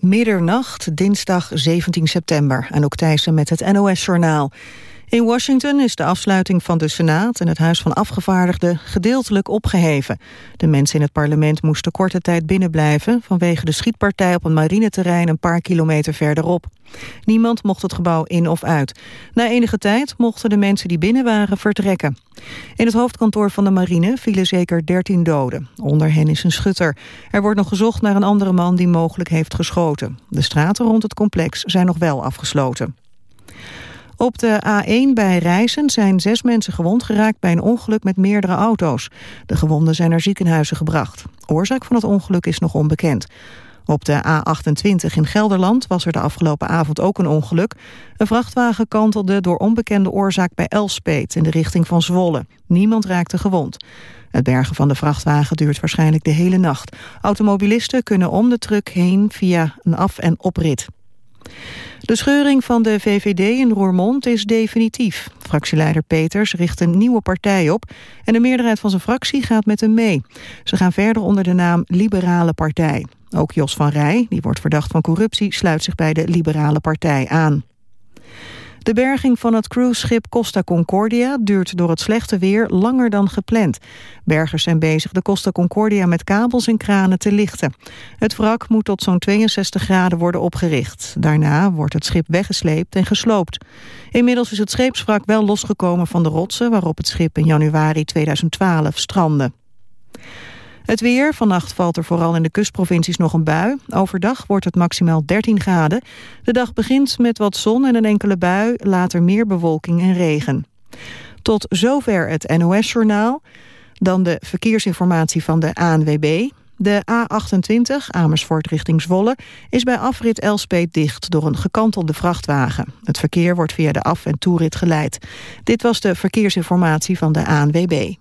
Middernacht, dinsdag 17 september. En ook Thijssen met het NOS-journaal. In Washington is de afsluiting van de Senaat en het Huis van Afgevaardigden gedeeltelijk opgeheven. De mensen in het parlement moesten korte tijd binnenblijven vanwege de schietpartij op een marineterrein een paar kilometer verderop. Niemand mocht het gebouw in of uit. Na enige tijd mochten de mensen die binnen waren vertrekken. In het hoofdkantoor van de marine vielen zeker 13 doden. Onder hen is een schutter. Er wordt nog gezocht naar een andere man die mogelijk heeft geschoten. De straten rond het complex zijn nog wel afgesloten. Op de A1 bij Rijssen zijn zes mensen gewond geraakt bij een ongeluk met meerdere auto's. De gewonden zijn naar ziekenhuizen gebracht. Oorzaak van het ongeluk is nog onbekend. Op de A28 in Gelderland was er de afgelopen avond ook een ongeluk. Een vrachtwagen kantelde door onbekende oorzaak bij Elspet in de richting van Zwolle. Niemand raakte gewond. Het bergen van de vrachtwagen duurt waarschijnlijk de hele nacht. Automobilisten kunnen om de truck heen via een af- en oprit. De scheuring van de VVD in Roermond is definitief. Fractieleider Peters richt een nieuwe partij op... en de meerderheid van zijn fractie gaat met hem mee. Ze gaan verder onder de naam Liberale Partij. Ook Jos van Rij, die wordt verdacht van corruptie... sluit zich bij de Liberale Partij aan. De berging van het cruiseschip Costa Concordia duurt door het slechte weer langer dan gepland. Bergers zijn bezig de Costa Concordia met kabels en kranen te lichten. Het wrak moet tot zo'n 62 graden worden opgericht. Daarna wordt het schip weggesleept en gesloopt. Inmiddels is het scheepswrak wel losgekomen van de rotsen waarop het schip in januari 2012 strandde. Het weer. Vannacht valt er vooral in de kustprovincies nog een bui. Overdag wordt het maximaal 13 graden. De dag begint met wat zon en een enkele bui. Later meer bewolking en regen. Tot zover het NOS-journaal. Dan de verkeersinformatie van de ANWB. De A28, Amersfoort richting Zwolle, is bij afrit Elspet dicht door een gekantelde vrachtwagen. Het verkeer wordt via de af- en toerit geleid. Dit was de verkeersinformatie van de ANWB.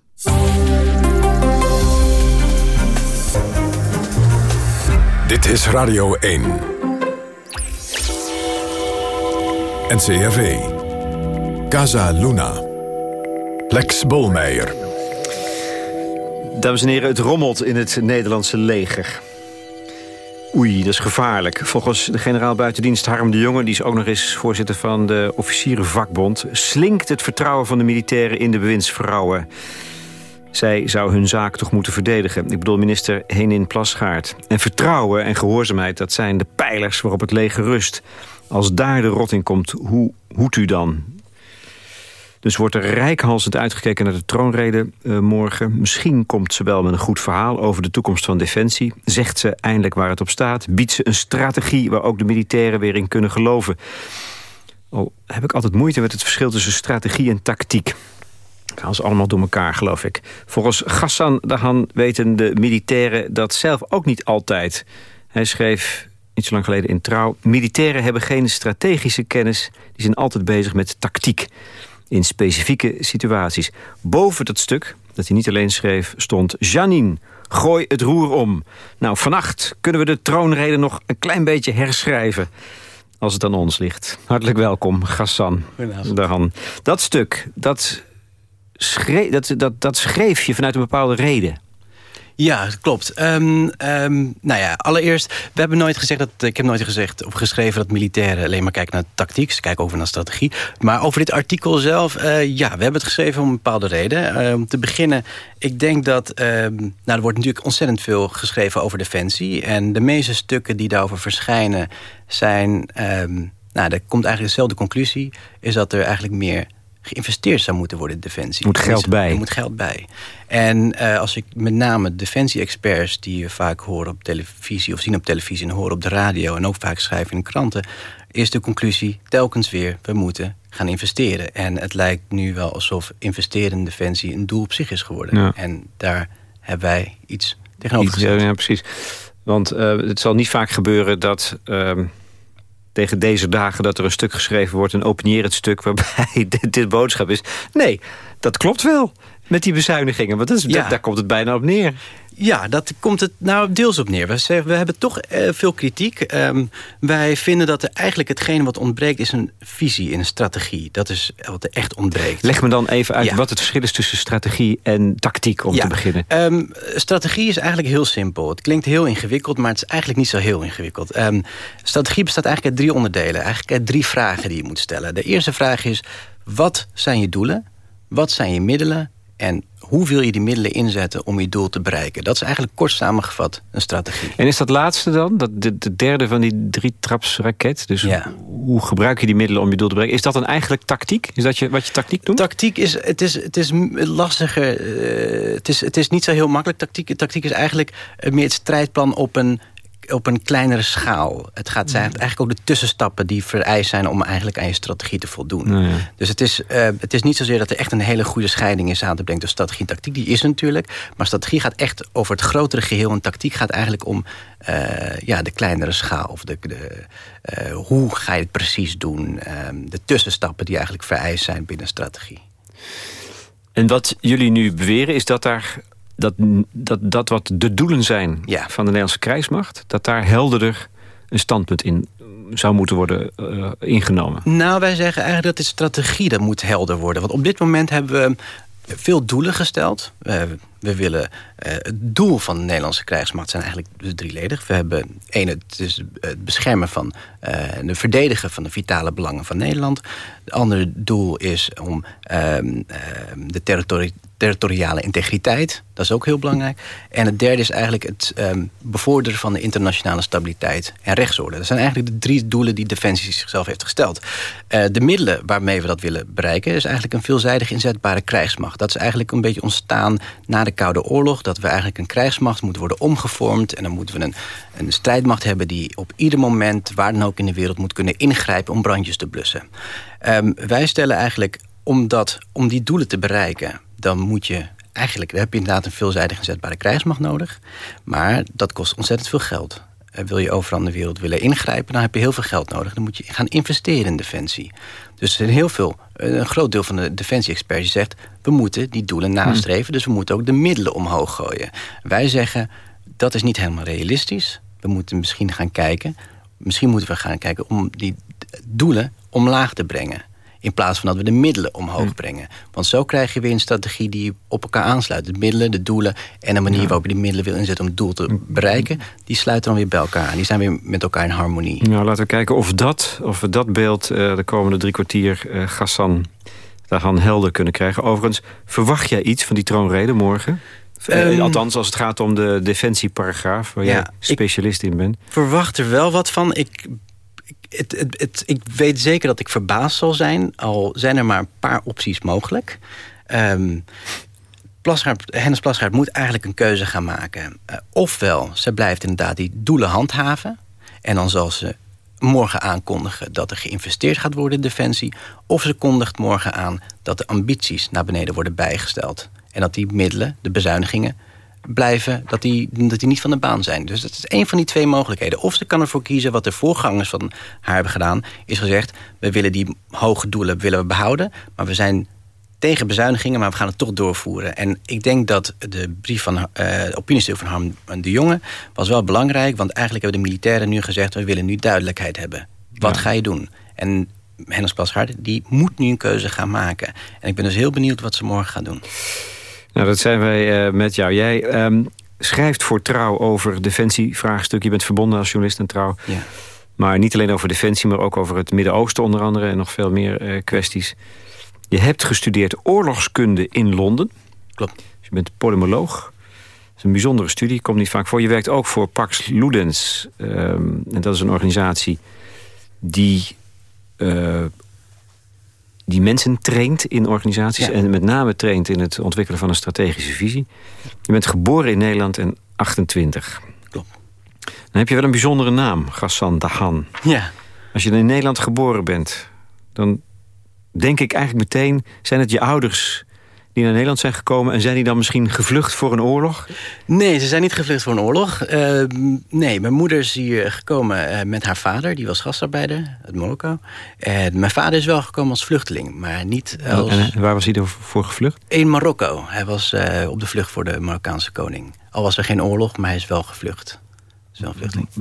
Dit is Radio 1. NCRV. Casa Luna. Lex Bolmeijer. Dames en heren, het rommelt in het Nederlandse leger. Oei, dat is gevaarlijk. Volgens de generaal buitendienst Harm de Jonge... die is ook nog eens voorzitter van de officierenvakbond... slinkt het vertrouwen van de militairen in de bewindsvrouwen. Zij zou hun zaak toch moeten verdedigen. Ik bedoel minister Henin Plasgaard. En vertrouwen en gehoorzaamheid, dat zijn de pijlers waarop het leger rust. Als daar de rot in komt, hoe hoedt u dan? Dus wordt er rijkhalsend uitgekeken naar de troonrede uh, morgen. Misschien komt ze wel met een goed verhaal over de toekomst van Defensie. Zegt ze eindelijk waar het op staat. Biedt ze een strategie waar ook de militairen weer in kunnen geloven. Al heb ik altijd moeite met het verschil tussen strategie en tactiek. Ze allemaal door elkaar, geloof ik. Volgens Ghassan Dahan weten de militairen dat zelf ook niet altijd. Hij schreef niet zo lang geleden in Trouw... militairen hebben geen strategische kennis. Die zijn altijd bezig met tactiek. In specifieke situaties. Boven dat stuk, dat hij niet alleen schreef, stond... Janine, gooi het roer om. Nou, vannacht kunnen we de troonrede nog een klein beetje herschrijven als het aan ons ligt. Hartelijk welkom, Gassan. Dahan. Dat stuk, dat schreef, dat, dat, dat schreef je vanuit een bepaalde reden. Ja, klopt. Um, um, nou ja, allereerst, we hebben nooit gezegd dat ik heb nooit gezegd of geschreven dat militairen alleen maar kijken naar tactiek, ze kijken over naar strategie. Maar over dit artikel zelf, uh, ja, we hebben het geschreven om een bepaalde reden. Uh, om te beginnen, ik denk dat, uh, nou, er wordt natuurlijk ontzettend veel geschreven over defensie en de meeste stukken die daarover verschijnen zijn, nou, er komt eigenlijk dezelfde conclusie, is dat er eigenlijk meer geïnvesteerd zou moeten worden in defensie. Moet geld bij. Er moet geld bij. En uh, als ik met name defensie-experts die je vaak horen op televisie of zien op televisie en horen op de radio en ook vaak schrijven in de kranten, is de conclusie telkens weer: we moeten gaan investeren. En het lijkt nu wel alsof investeren in defensie een doel op zich is geworden. Ja. En daar hebben wij iets tegenover gezet. Ja, ja, precies. Want uh, het zal niet vaak gebeuren dat. Uh, tegen deze dagen dat er een stuk geschreven wordt... een opinierend stuk waarbij dit, dit boodschap is. Nee, dat klopt wel. Met die bezuinigingen? Want dat is, Ja. daar komt het bijna op neer. Ja, dat komt het nou deels op neer. We, zeggen, we hebben toch eh, veel kritiek. Ehm, wij vinden dat er eigenlijk hetgene wat ontbreekt... is een visie, een strategie. Dat is wat er echt ontbreekt. Leg me dan even uit Ja. wat het verschil is tussen strategie en tactiek om Ja, te beginnen. ehm, strategie is eigenlijk heel simpel. Het klinkt heel ingewikkeld, maar het is eigenlijk niet zo heel ingewikkeld. Ehm, strategie bestaat eigenlijk uit drie onderdelen. Eigenlijk uit drie vragen die je moet stellen. De eerste vraag is, wat zijn je doelen? Wat zijn je middelen? En hoe wil je die middelen inzetten om je doel te bereiken? Dat is eigenlijk kort samengevat een strategie. En is dat laatste dan, dat de, de derde van die drie trapsraket... dus Ja. hoe gebruik je die middelen om je doel te bereiken... is dat dan eigenlijk tactiek? Is dat je, wat je tactiek noemt? Tactiek is, het is, het is lastiger. eh, het, is, het is niet zo heel makkelijk. Tactiek, tactiek is eigenlijk meer het strijdplan op een, op een kleinere schaal. Het gaat zijn eigenlijk ook de tussenstappen die vereist zijn... om eigenlijk aan je strategie te voldoen. Nou ja. Dus het is, eh, het is niet zozeer dat er echt een hele goede scheiding is aan te brengen... tussen strategie en tactiek. Die is natuurlijk. Maar strategie gaat echt over het grotere geheel. En tactiek gaat eigenlijk om eh, ja, de kleinere schaal. Of de, de, eh, hoe ga je het precies doen. Ehm, de tussenstappen die eigenlijk vereist zijn binnen strategie. En wat jullie nu beweren is dat daar... Dat, dat, dat wat de doelen zijn Ja. van de Nederlandse krijgsmacht... dat daar helderder een standpunt in zou moeten worden eh, ingenomen. Nou, wij zeggen eigenlijk dat de strategie dat moet helder worden. Want op dit moment hebben we veel doelen gesteld. Eh, we willen, eh, het doel van de Nederlandse krijgsmacht zijn eigenlijk dus drieledig. We hebben één, het is het beschermen van en de verdedigen van de vitale belangen van Nederland. Het andere doel is om ehm, ehm, de territori- territoriale integriteit. Dat is ook heel belangrijk. En het derde is eigenlijk het ehm, bevorderen van de internationale stabiliteit en rechtsorde. Dat zijn eigenlijk de drie doelen die Defensie zichzelf heeft gesteld. Eh, de middelen waarmee we dat willen bereiken is eigenlijk een veelzijdig inzetbare krijgsmacht. Dat is eigenlijk een beetje ontstaan na de Koude Oorlog. Dat we eigenlijk een krijgsmacht moeten worden omgevormd. En dan moeten we een, een strijdmacht hebben die op ieder moment, waar dan ook in de wereld, moet kunnen ingrijpen om brandjes te blussen. Ehm, wij stellen eigenlijk, om, dat, om die doelen te bereiken, dan moet je eigenlijk, dan heb je inderdaad een veelzijdig inzetbare krijgsmacht nodig. Maar dat kost ontzettend veel geld. Eh, wil je overal in de wereld willen ingrijpen, dan heb je heel veel geld nodig. Dan moet je gaan investeren in defensie. Dus heel veel, eh, een groot deel van de defensie-experts zegt... we moeten die doelen nastreven, dus we moeten ook de middelen omhoog gooien. Wij zeggen, dat is niet helemaal realistisch. We moeten misschien gaan kijken... misschien moeten we gaan kijken om die doelen omlaag te brengen. In plaats van dat we de middelen omhoog brengen. Want zo krijg je weer een strategie die op elkaar aansluit. De middelen, de doelen en de manier waarop je die middelen wil inzetten... om het doel te bereiken, die sluiten dan weer bij elkaar aan. Die zijn weer met elkaar in harmonie. Nou, laten we kijken of, dat, of we dat beeld eh, de komende drie kwartier... eh Gassan daarvan helder kunnen krijgen. Overigens, verwacht jij iets van die troonrede morgen? Eh, Ehm, althans, als het gaat om de defensieparagraaf... waar jij Ja, ik- specialist in bent. verwacht er wel wat van. Ik, ik weet zeker dat ik verbaasd zal zijn. Al zijn er maar een paar opties mogelijk. Plasgaard, Hennis Plasgaard moet eigenlijk een keuze gaan maken. Eh, ofwel, ze blijft inderdaad die doelen handhaven. En dan zal ze morgen aankondigen dat er geïnvesteerd gaat worden in defensie. Of ze kondigt morgen aan dat de ambities naar beneden worden bijgesteld. En dat die middelen, de bezuinigingen, blijven, dat die, dat die niet van de baan zijn. Dus dat is één van die twee mogelijkheden. Of ze kan ervoor kiezen wat de voorgangers van haar hebben gedaan... is gezegd, we willen die hoge doelen willen we behouden... maar we zijn tegen bezuinigingen, maar we gaan het toch doorvoeren. En ik denk dat de brief van eh opiniestuk van Harm de Jonge... was wel belangrijk, want eigenlijk hebben de militairen nu gezegd... we willen nu duidelijkheid hebben. Wat Ja. ga je doen? En Hennis Plasgaard, die moet nu een keuze gaan maken. En ik ben dus heel benieuwd wat ze morgen gaan doen. Nou, dat zijn wij eh, met jou. Jij ehm, schrijft voor Trouw over defensievraagstuk. Je bent verbonden als journalist aan Trouw. Ja. Maar niet alleen over defensie, maar ook over het Midden-Oosten onder andere... en nog veel meer eh, kwesties. Je hebt gestudeerd oorlogskunde in Londen. Klopt. Dus je bent polymoloog. Dat is een bijzondere studie, komt niet vaak voor. Je werkt ook voor Pax Ludens. ehm, en dat is een organisatie die, eh, die mensen traint in organisaties... Ja. en met name traint in het ontwikkelen van een strategische visie. Je bent geboren in Nederland in 28. Klopt. Dan heb je wel een bijzondere naam, Gassan Dahan. Ja. Als je in Nederland geboren bent, dan denk ik eigenlijk meteen... zijn het je ouders die naar Nederland zijn gekomen... en zijn die dan misschien gevlucht voor een oorlog? Nee, ze zijn niet gevlucht voor een oorlog. Uh, nee, mijn moeder is hier gekomen uh, met haar vader. Die was gastarbeider uit Marokko. En mijn vader is wel gekomen als vluchteling, maar niet als... En waar was hij voor gevlucht? In Marokko. Hij was uh, op de vlucht voor de Marokkaanse koning. Al was er geen oorlog, maar hij is wel gevlucht.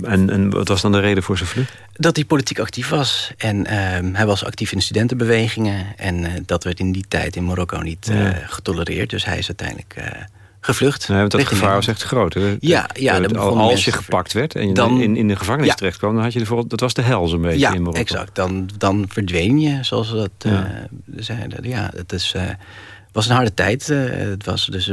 En, en wat was dan de reden voor zijn vlucht? Dat hij politiek actief was. En uh, hij was actief in studentenbewegingen. En uh, dat werd in die tijd in Marokko niet uh, getolereerd. Dus hij is uiteindelijk uh, gevlucht. Ja, want dat gevaar was echt groot. Hè? Ja, ja als je gepakt werd en je dan, in, in de gevangenis ja. terecht kwam... dan had je ervoor, dat was de hel zo'n beetje ja, in Marokko. exact. Dan, dan verdween je, zoals we dat ja. zeiden. Ja, het is, was een harde tijd. het was dus,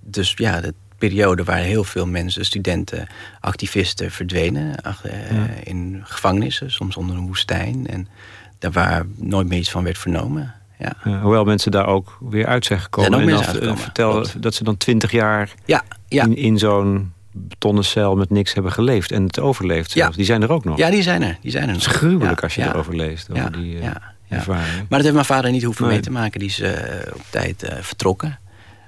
dus ja, het periode waar heel veel mensen, studenten, activisten verdwenen ja. in gevangenissen, soms onder een woestijn. En daar waar nooit meer iets van werd vernomen. Ja. Hoewel mensen daar ook weer uit zijn gekomen. en dan vertellen dat ze dan twintig jaar ja, ja. in, in zo'n betonnen cel met niks hebben geleefd en het overleefd. Zelfs. Die zijn er ook nog. Ja, die zijn er. Die zijn er het is gruwelijk als je erover leest. Over die, uh, ja. Maar dat heeft mijn vader niet hoeven nee. mee te maken. Die is uh, op tijd vertrokken.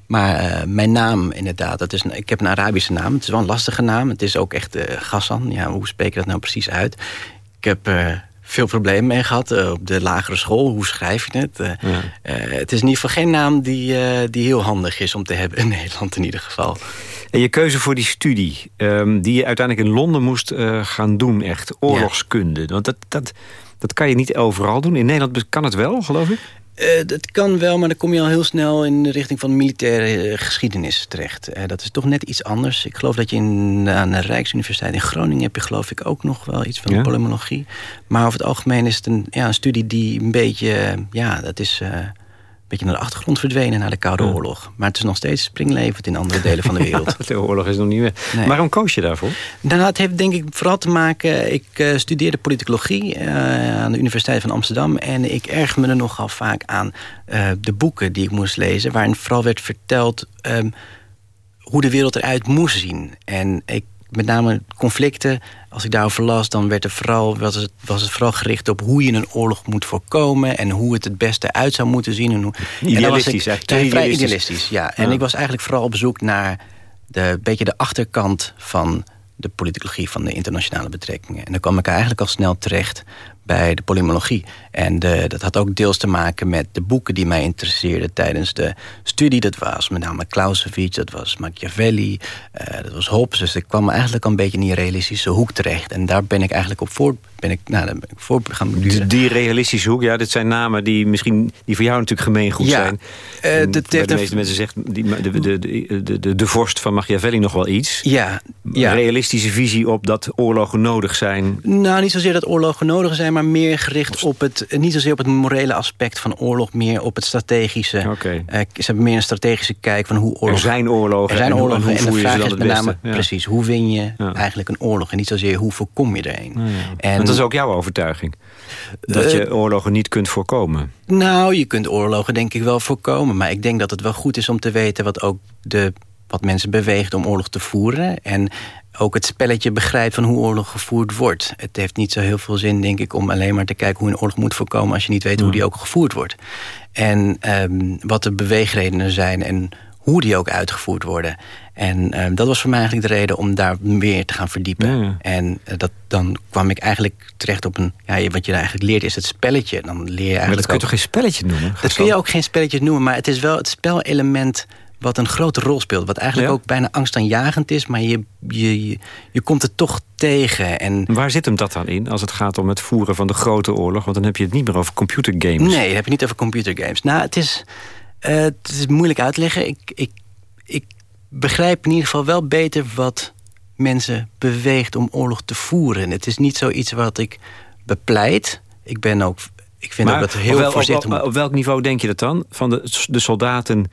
Maar uh, mijn naam inderdaad, dat is een, ik heb een Arabische naam. Het is wel een lastige naam. Het is ook echt uh, Gassan. Ja, hoe spreek je dat nou precies uit? Ik heb uh, veel problemen mee gehad op de lagere school. Hoe schrijf je het? Ja. het is in ieder geval geen naam die, die heel handig is om te hebben in Nederland in ieder geval. En je keuze voor die studie, um, die je uiteindelijk in Londen moest gaan doen, echt oorlogskunde. Ja. Want dat, dat, dat kan je niet overal doen. In Nederland kan het wel, geloof ik? Uh, dat kan wel, maar dan kom je al heel snel in de richting van militaire uh, geschiedenis terecht. Uh, dat is toch net iets anders. Ik geloof dat je in, aan de Rijksuniversiteit in Groningen heb je geloof ik ook nog wel iets van ja. polymologie. Maar over het algemeen is het een, ja, een studie die een beetje, ja, dat is beetje naar de achtergrond verdwenen na de Koude ja. Oorlog. Maar het is nog steeds springlevend in andere delen van de wereld. de oorlog is nog niet meer. Nee. Waarom koos je daarvoor? Nou, het heeft denk ik vooral te maken... Ik uh, studeerde politicologie uh, aan de Universiteit van Amsterdam... en ik erg me er nogal vaak aan uh, de boeken die ik moest lezen... waarin vooral werd verteld um, hoe de wereld eruit moest zien. En ik met name conflicten, als ik daarover las... dan werd er vooral, was, het, was het vooral gericht op hoe je een oorlog moet voorkomen... en hoe het het beste uit zou moeten zien. En hoe, idealistisch, en ik, vrij idealistisch. idealistisch ja. En ja. ik was eigenlijk vooral op zoek naar de beetje de achterkant van de politicologie van de internationale betrekkingen. En dan kwam ik eigenlijk al snel terecht bij de polymologie. En de, dat had ook deels te maken met de boeken die mij interesseerden tijdens de studie. Dat was met name Clausewitz, dat was Machiavelli, uh, dat was Hobbes. Dus ik kwam eigenlijk een beetje in die realistische hoek terecht. En daar ben ik eigenlijk op voor, ben ik, nou, ben ik voor gaan beduren. Die realistische hoek, ja, dit zijn namen die misschien die voor jou natuurlijk gemeengoed ja, zijn. Uh, de, de, de, meeste mensen zeggen die, de, de, de, de, de, vorst van Machiavelli nog wel iets. Ja, ja. Realistische visie op dat oorlogen nodig zijn. Nou, niet zozeer dat oorlogen nodig zijn, maar meer gericht op het, niet zozeer op het morele aspect van oorlog, meer op het strategische. Okay. Uh, ze hebben meer een strategische kijk van hoe oorlog. Er zijn oorlogen. Er zijn en oorlogen. En, en, hoe de vraag is met name ja. precies hoe win je ja. eigenlijk een oorlog en niet zozeer hoe voorkom je er een. En dat is ook jouw overtuiging. Dat je uh, oorlogen niet kunt voorkomen. Nou, je kunt oorlogen denk ik wel voorkomen. Maar ik denk dat het wel goed is om te weten wat ook de wat mensen beweegt om oorlog te voeren. En ook het spelletje begrijpt van hoe oorlog gevoerd wordt. Het heeft niet zo heel veel zin, denk ik, om alleen maar te kijken hoe een oorlog moet voorkomen als je niet weet hoe die ook gevoerd wordt. En um, wat de beweegredenen zijn en hoe die ook uitgevoerd worden. En um, dat was voor mij eigenlijk de reden om daar meer te gaan verdiepen. Ja. En uh, dat, dan kwam ik eigenlijk terecht op een... Ja, wat je eigenlijk leert is het spelletje. Dan leer je eigenlijk maar dat kun je toch geen spelletje noemen? Dat kun je ook geen spelletje noemen, maar het is wel het spelelement wat een grote rol speelt. Wat eigenlijk Ja? ook bijna angstaanjagend is, maar je, je, je, je komt er toch tegen. En Waar zit hem dat dan in als het gaat om het voeren van de grote oorlog? Want dan heb je het niet meer over computergames. Nee, dan heb je niet over computergames. Nou, het is, uh, het is moeilijk uit te leggen. Ik, ik, ik begrijp in ieder geval wel beter wat mensen beweegt om oorlog te voeren. Het is niet zoiets wat ik bepleit. Ik ben ook... Ik vind Maar ook dat heel voorzichtig op, op welk niveau denk je dat dan? Van de, de soldaten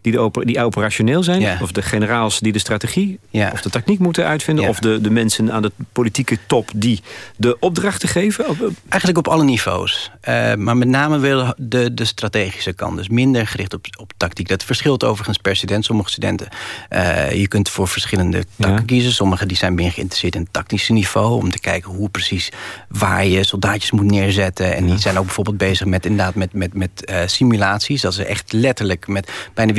die, de die operationeel zijn. Of de generaals die de strategie of de techniek moeten uitvinden. Of de, de mensen aan de politieke top die de opdrachten geven. Eigenlijk op alle niveaus. Uh, maar met name wel de, de strategische kant. Dus minder gericht op, op tactiek. Dat verschilt overigens per student. Sommige studenten, uh, je kunt voor verschillende takken kiezen. Sommigen die zijn meer geïnteresseerd in het tactische niveau. Om te kijken hoe precies waar je soldaatjes moet neerzetten. En die zijn ook bijvoorbeeld bezig met, inderdaad met, met, met uh, simulaties. Dat ze echt letterlijk met bijna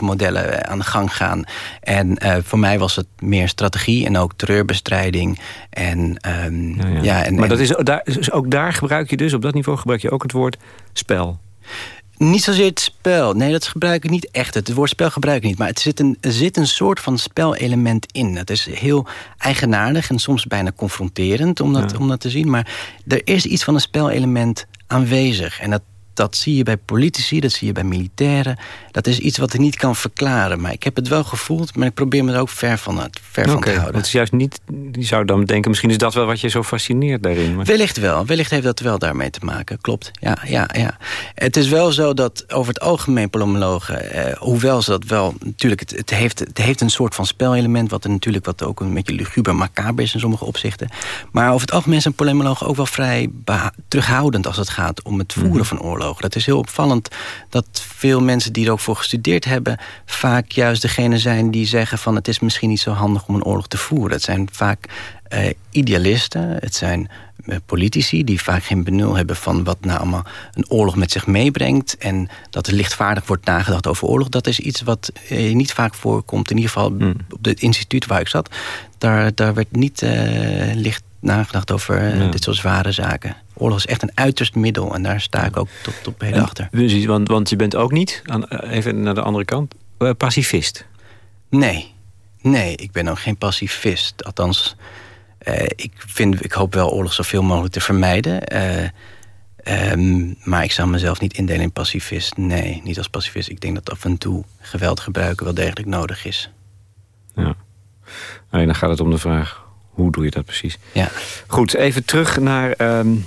modellen aan de gang gaan. En voor mij was het meer strategie en ook terreurbestrijding. En, um, ja, en, maar dat is, daar, ook daar gebruik je dus, op dat niveau gebruik je ook het woord spel. Niet zozeer het spel. Nee, dat gebruik ik niet echt. Het woord spel gebruik ik niet. Maar het zit een, er zit een soort van spelelement in. Het is heel eigenaardig en soms bijna confronterend om dat, om dat te zien. Maar er is iets van een spelelement aanwezig. En dat dat zie je bij politici, dat zie je bij militairen. Dat is iets wat ik niet kan verklaren. Maar ik heb het wel gevoeld, maar ik probeer me er ook ver van, het, ver van te houden. Het is juist niet, je zou dan denken, misschien is dat wel wat je zo fascineert daarin. Maar... Wellicht wel, wellicht heeft dat wel daarmee te maken, klopt. Ja, ja, ja. Het is wel zo dat over het algemeen polomologen, eh, hoewel ze dat wel, natuurlijk, het, het, heeft, het heeft een soort van spelelement, wat er natuurlijk wat ook een beetje luguber macaber is in sommige opzichten. Maar over het algemeen zijn polemologen ook wel vrij terughoudend als het gaat om het voeren mhm. van oorlog. Dat is heel opvallend dat veel mensen die er ook voor gestudeerd hebben... vaak juist degene zijn die zeggen van... het is misschien niet zo handig om een oorlog te voeren. Het zijn vaak uh, idealisten, het zijn uh, politici... die vaak geen benul hebben van wat nou allemaal een oorlog met zich meebrengt... en dat er lichtvaardig wordt nagedacht over oorlog. Dat is iets wat uh, niet vaak voorkomt. In ieder geval hmm. op het instituut waar ik zat... daar, daar werd niet licht nagedacht over dit soort zware zaken oorlog is echt een uiterst middel. En daar sta ik ook tot, tot heden achter. Precies, want, want je bent ook niet, aan, even naar de andere kant, uh, pacifist. Nee, nee, ik ben ook geen pacifist. Althans, uh, ik, vind, ik hoop wel oorlog zoveel mogelijk te vermijden. Uh, um, maar ik zou mezelf niet indelen in pacifist. Nee, niet als pacifist. Ik denk dat af en toe geweld gebruiken wel degelijk nodig is. Ja. Alleen dan gaat het om de vraag hoe doe je dat precies? Ja. Goed, even terug naar um,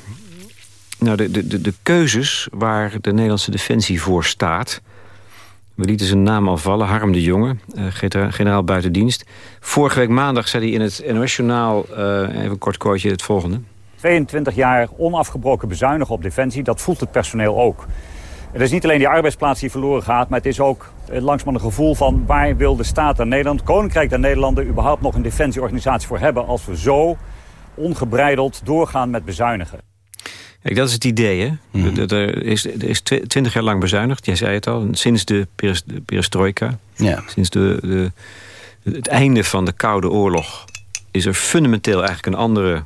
nou, de, de, de keuzes waar de Nederlandse Defensie voor staat. We lieten zijn naam al vallen, Harm de Jonge, uh, generaal buitendienst. Vorige week maandag zei hij in het NOS-journaal, uh, even een kort koortje, het volgende. 22 jaar onafgebroken bezuinigen op Defensie, dat voelt het personeel ook. Het is niet alleen die arbeidsplaats die verloren gaat... maar het is ook eh, langzaam een gevoel van... waar wil de staat der Nederland, Koninkrijk der Nederlanden... überhaupt nog een defensieorganisatie voor hebben... als we zo ongebreideld doorgaan met bezuinigen. Kijk, dat is het idee, hè? Mhm. Er is, er is twintig jaar lang bezuinigd, jij zei het al. Sinds de perestroika, ja. sinds de, de, het einde van de Koude Oorlog... is er fundamenteel eigenlijk een andere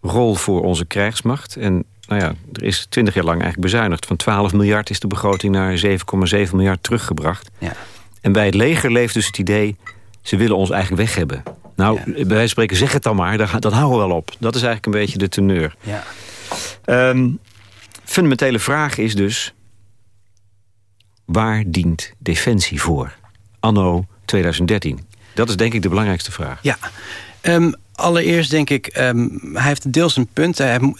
rol voor onze krijgsmacht. En nou ja, er is twintig jaar lang eigenlijk bezuinigd. Van 12 miljard is de begroting naar 7,7 miljard teruggebracht. Ja. En bij het leger leeft dus het idee... ze willen ons eigenlijk weg hebben. Nou, bij wijze van spreken, zeg het dan maar, dan houden we wel op. Dat is eigenlijk een beetje de teneur. Ja. Um, fundamentele vraag is dus... waar dient Defensie voor? Anno 2013. Dat is denk ik de belangrijkste vraag. Ja, um, allereerst denk ik, um, hij heeft deels een punt. Hij,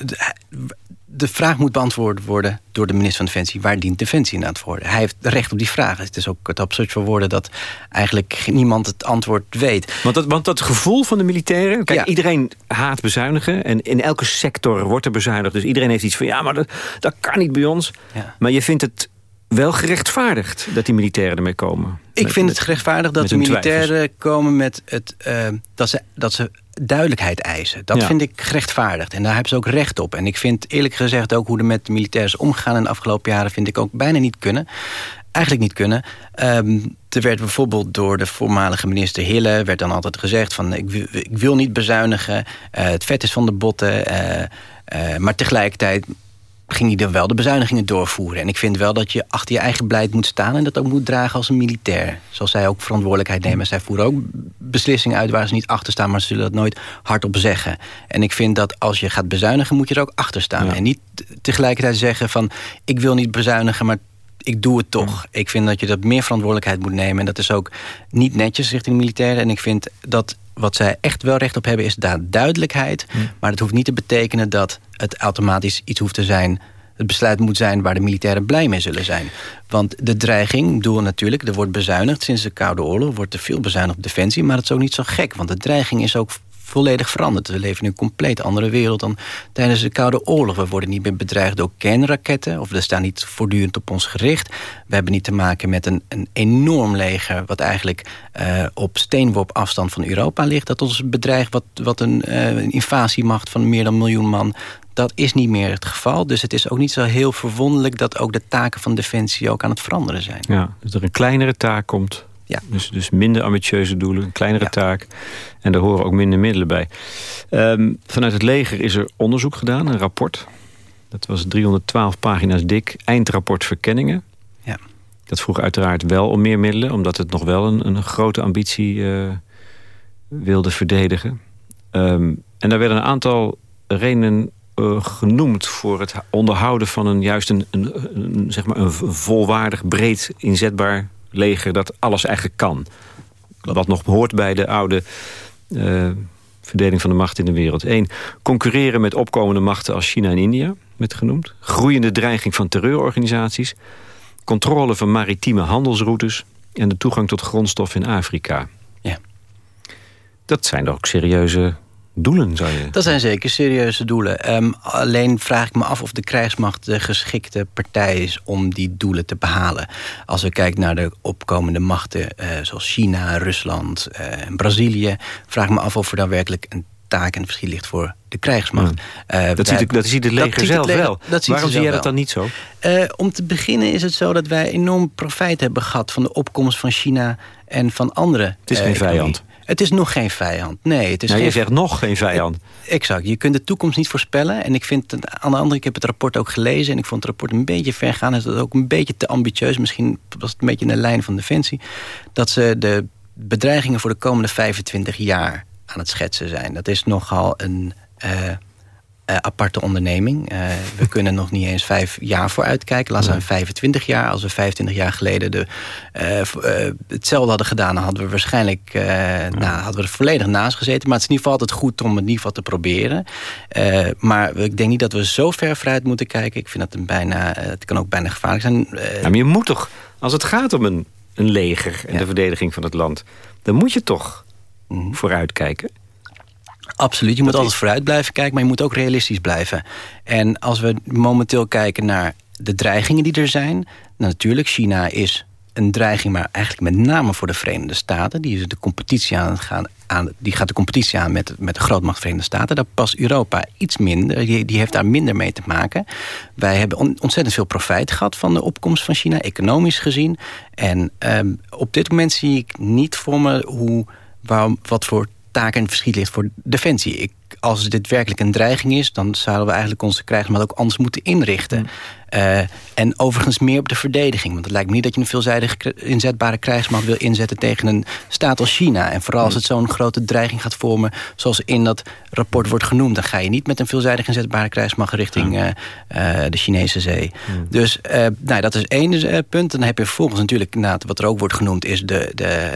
de vraag moet beantwoord worden door de minister van Defensie. Waar dient Defensie inderdaad voor? Hij heeft recht op die vraag. Het is ook het absurd voor woorden dat eigenlijk niemand het antwoord weet. Want dat, want dat gevoel van de militairen... Kijk, iedereen haat bezuinigen. En in elke sector wordt er bezuinigd. Dus iedereen heeft iets van... ja, maar dat, dat kan niet bij ons. Ja. Maar je vindt het wel gerechtvaardigd dat die militairen ermee komen. Ik vind het gerechtvaardigd dat de militairen komen met het... Uh, dat, ze, dat ze duidelijkheid eisen. Dat vind ik gerechtvaardigd. En daar hebben ze ook recht op. En ik vind eerlijk gezegd ook hoe er met de militairs omgaan... in de afgelopen jaren vind ik ook bijna niet kunnen. Eigenlijk niet kunnen. Um, er werd bijvoorbeeld door de voormalige minister Hille... werd dan altijd gezegd van ik, ik wil niet bezuinigen. Uh, het vet is van de botten. Uh, uh, maar tegelijkertijd ging hij dan wel de bezuinigingen doorvoeren. En ik vind wel dat je achter je eigen beleid moet staan... en dat ook moet dragen als een militair. Zoals zij ook verantwoordelijkheid nemen. Zij voeren ook beslissingen uit waar ze niet achter staan... maar ze zullen dat nooit hardop zeggen. En ik vind dat als je gaat bezuinigen, moet je er ook achter staan. En niet tegelijkertijd zeggen van... ik wil niet bezuinigen, maar ik doe het toch. Ik vind dat je dat meer verantwoordelijkheid moet nemen. En dat is ook niet netjes richting militairen. En ik vind dat wat zij echt wel recht op hebben is daar duidelijkheid. Maar dat hoeft niet te betekenen dat het automatisch iets hoeft te zijn het besluit moet zijn waar de militairen blij mee zullen zijn. Want de dreiging, bedoel natuurlijk, er wordt bezuinigd sinds de Koude Oorlog, wordt er veel bezuinigd op defensie, maar het is ook niet zo gek, want de dreiging is ook volledig veranderd. We leven in een compleet andere wereld dan tijdens de Koude Oorlog. We worden niet meer bedreigd door kernraketten... of we staan niet voortdurend op ons gericht. We hebben niet te maken met een, een enorm leger... wat eigenlijk uh, op steenworp afstand van Europa ligt. Dat ons bedreigt wat, wat een, uh, een invasiemacht van meer dan miljoen man... Dat is niet meer het geval. Dus het is ook niet zo heel verwonderlijk... dat ook de taken van Defensie ook aan het veranderen zijn. Ja, dus er een kleinere taak komt ja. Dus, dus minder ambitieuze doelen, een kleinere taak. En daar horen ook minder middelen bij. Um, vanuit het leger is er onderzoek gedaan, een rapport. Dat was 312 pagina's dik. Eindrapport verkenningen. Ja. Dat vroeg uiteraard wel om meer middelen... omdat het nog wel een, een grote ambitie uh, wilde verdedigen. Um, en daar werden een aantal redenen uh, genoemd... voor het onderhouden van een juist een, een, een, zeg maar een volwaardig, breed inzetbaar leger dat alles eigenlijk kan. Wat nog hoort bij de oude uh, verdeling van de macht in de wereld. Eén, concurreren met opkomende machten als China en India, met genoemd. Groeiende dreiging van terreurorganisaties. Controle van maritieme handelsroutes. En de toegang tot grondstof in Afrika. Ja. Dat zijn ook serieuze doelen, zou je... Dat zijn zeker serieuze doelen. Um, alleen vraag ik me af of de krijgsmacht de geschikte partij is... om die doelen te behalen. Als we kijken naar de opkomende machten... Uh, zoals China, Rusland uh, en Brazilië... vraag ik me af of er dan werkelijk een taak en verschil ligt voor de krijgsmacht. Uh, dat, ziet, dat ziet het leger zelf wel. Waarom zie jij dat dan niet zo? Uh, om te beginnen is het zo dat wij enorm profijt hebben gehad... van de opkomst van China en van andere Het is geen vijand. Het is nog geen vijand. Nee, het is nou, geen... Je zegt nog geen vijand. Exact. Je kunt de toekomst niet voorspellen. En ik vind, aan de andere ik heb het rapport ook gelezen... en ik vond het rapport een beetje ver gaan. Het is ook een beetje te ambitieus. Misschien was het een beetje in de lijn van Defensie. Dat ze de bedreigingen voor de komende 25 jaar aan het schetsen zijn. Dat is nogal een... Uh, uh, aparte onderneming. Uh, we kunnen nog niet eens vijf jaar vooruit kijken. Laat staan 25 jaar. Als we 25 jaar geleden de, uh, hetzelfde hadden gedaan... dan hadden we waarschijnlijk ja. nou, hadden we er volledig naast gezeten. Maar het is in ieder geval altijd goed om het in ieder geval te proberen. maar ik denk niet dat we zo ver vooruit moeten kijken. Ik vind dat een bijna, het kan ook bijna gevaarlijk zijn. Ja, maar je moet toch, als het gaat om een, een leger... en ja. de verdediging van het land... dan moet je toch mm. vooruit kijken... Absoluut, je moet altijd vooruit blijven kijken, maar je moet ook realistisch blijven. En als we momenteel kijken naar de dreigingen die er zijn... Nou, natuurlijk, China is een dreiging, maar eigenlijk met name voor de Verenigde Staten. Die, is de competitie aan gaan, aan, die gaat de competitie aan met, met de grootmacht Verenigde Staten. Daar past Europa iets minder. Die, die heeft daar minder mee te maken. Wij hebben ontzettend veel profijt gehad van de opkomst van China, economisch gezien. En um, op dit moment zie ik niet voor me hoe, waarom, wat voor taak en verschiet ligt voor Defensie. Ik, als dit werkelijk een dreiging is... dan zouden we eigenlijk onze krijgsmacht ook anders moeten inrichten. Mm. Uh, en overigens meer op de verdediging. Want het lijkt me niet dat je een veelzijdig inzetbare krijgsmacht wil inzetten tegen een staat als China. En vooral als het zo'n grote dreiging gaat vormen, zoals in dat rapport wordt genoemd, dan ga je niet met een veelzijdig inzetbare krijgsmacht richting uh, uh, de Chinese zee. Dus nou, dat is één punt. Dan heb je vervolgens natuurlijk, wat er ook wordt genoemd, is de, de,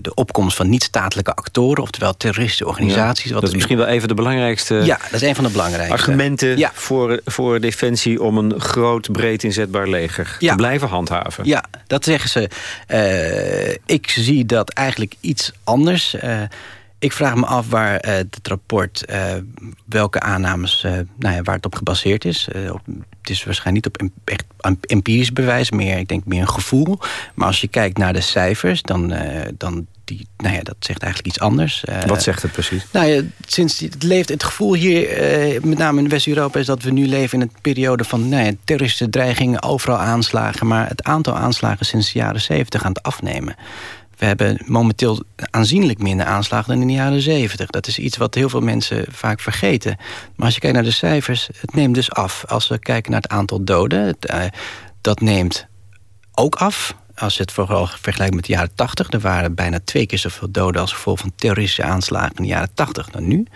de opkomst van niet-statelijke actoren, oftewel terroristische organisaties. Ja, wat dat is misschien wel even de belangrijkste ja, dat is een van de belangrijkste argumenten ja. voor, voor Defensie om een groot breed inzetbaar leger ja. te blijven handhaven. Ja, dat zeggen ze. Uh, ik zie dat eigenlijk iets anders. Uh, ik vraag me af waar uh, het rapport, welke aannames, nou ja, waar het op gebaseerd is. Op, het is waarschijnlijk niet op echt empirisch bewijs, meer, ik denk meer een gevoel. Maar als je kijkt naar de cijfers, dan, dan die, nou ja, dat zegt eigenlijk iets anders. Uh, Wat zegt het precies? Nou ja, sinds het leeft het gevoel hier, uh, met name in West-Europa, is dat we nu leven in een periode van nou ja, terroristische dreigingen, overal aanslagen. Maar het aantal aanslagen sinds de jaren 70 aan het afnemen. We hebben momenteel aanzienlijk minder aanslagen dan in de jaren 70. Dat is iets wat heel veel mensen vaak vergeten. Maar als je kijkt naar de cijfers, het neemt dus af. Als we kijken naar het aantal doden, het, uh, dat neemt ook af als je het vooral vergelijkt met de jaren 80... er waren bijna twee keer zoveel doden als gevolg van terroristische aanslagen... in de jaren 80 dan nu.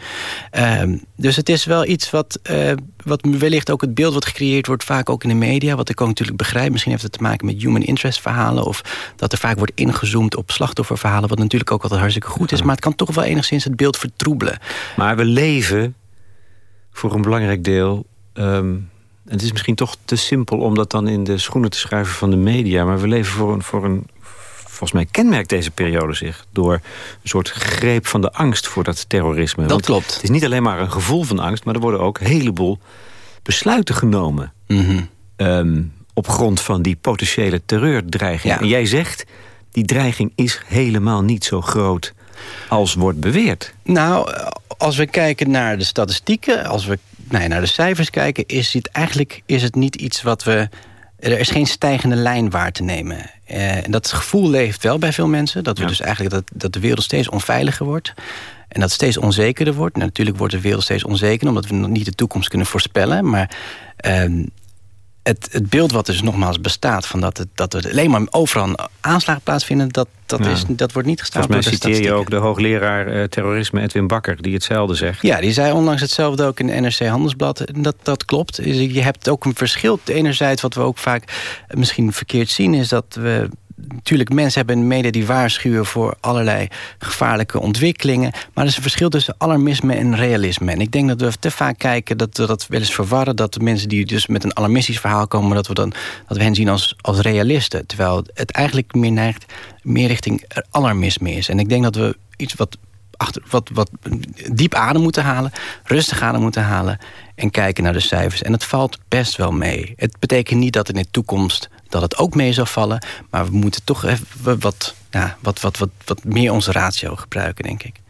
Um, dus het is wel iets wat, uh, wat wellicht ook het beeld wat gecreëerd wordt... vaak ook in de media, wat ik ook natuurlijk begrijp. Misschien heeft het te maken met human interest verhalen... of dat er vaak wordt ingezoomd op slachtofferverhalen... wat natuurlijk ook altijd hartstikke goed is. Maar het kan toch wel enigszins het beeld vertroebelen. Maar we leven voor een belangrijk deel... Um het is misschien toch te simpel om dat dan in de schoenen te schuiven van de media. Maar we leven voor een, voor een volgens mij kenmerkt deze periode zich... door een soort greep van de angst voor dat terrorisme. Dat klopt. Het is niet alleen maar een gevoel van angst... maar er worden ook een heleboel besluiten genomen... Mhm. Ehm, op grond van die potentiële terreurdreiging. Ja. En jij zegt, die dreiging is helemaal niet zo groot als wordt beweerd. Nou, als we kijken naar de statistieken, als we nou ja, naar de cijfers kijken, is het eigenlijk is het niet iets wat we. Er is geen stijgende lijn waar te nemen. Eh, en dat gevoel leeft wel bij veel mensen. Dat, we Ja. dus eigenlijk dat, dat de wereld steeds onveiliger wordt. En dat het steeds onzekerder wordt. Nou, natuurlijk wordt de wereld steeds onzekerder... omdat we nog niet de toekomst kunnen voorspellen. Maar ehm, het, het beeld wat dus nogmaals bestaat... van dat, het, dat er alleen maar overal aanslagen plaatsvinden... dat, dat, Ja. is, dat wordt niet gestaald Volgens mij citeer je ook de hoogleraar eh, terrorisme Edwin Bakker... die hetzelfde zegt. Ja, die zei onlangs hetzelfde ook in de NRC Handelsblad. En Dat, dat klopt. Je hebt ook een verschil. Enerzijds, wat we ook vaak misschien verkeerd zien... is dat we natuurlijk mensen hebben in de media die waarschuwen... voor allerlei gevaarlijke ontwikkelingen. Maar er is een verschil tussen alarmisme en realisme. En ik denk dat we te vaak kijken dat we dat wel eens verwarren... dat de mensen die dus met een alarmistisch verhaal komen... dat we, dan, dat we hen zien als, als realisten. Terwijl het eigenlijk meer neigt meer richting alarmisme is. En ik denk dat we iets wat achter, wat, wat diep adem moeten halen, rustig adem moeten halen en kijken naar de cijfers. En het valt best wel mee. Het betekent niet dat in de toekomst dat het ook mee zal vallen, maar we moeten toch even wat, ja, wat, wat, wat, wat meer onze ratio gebruiken, denk ik.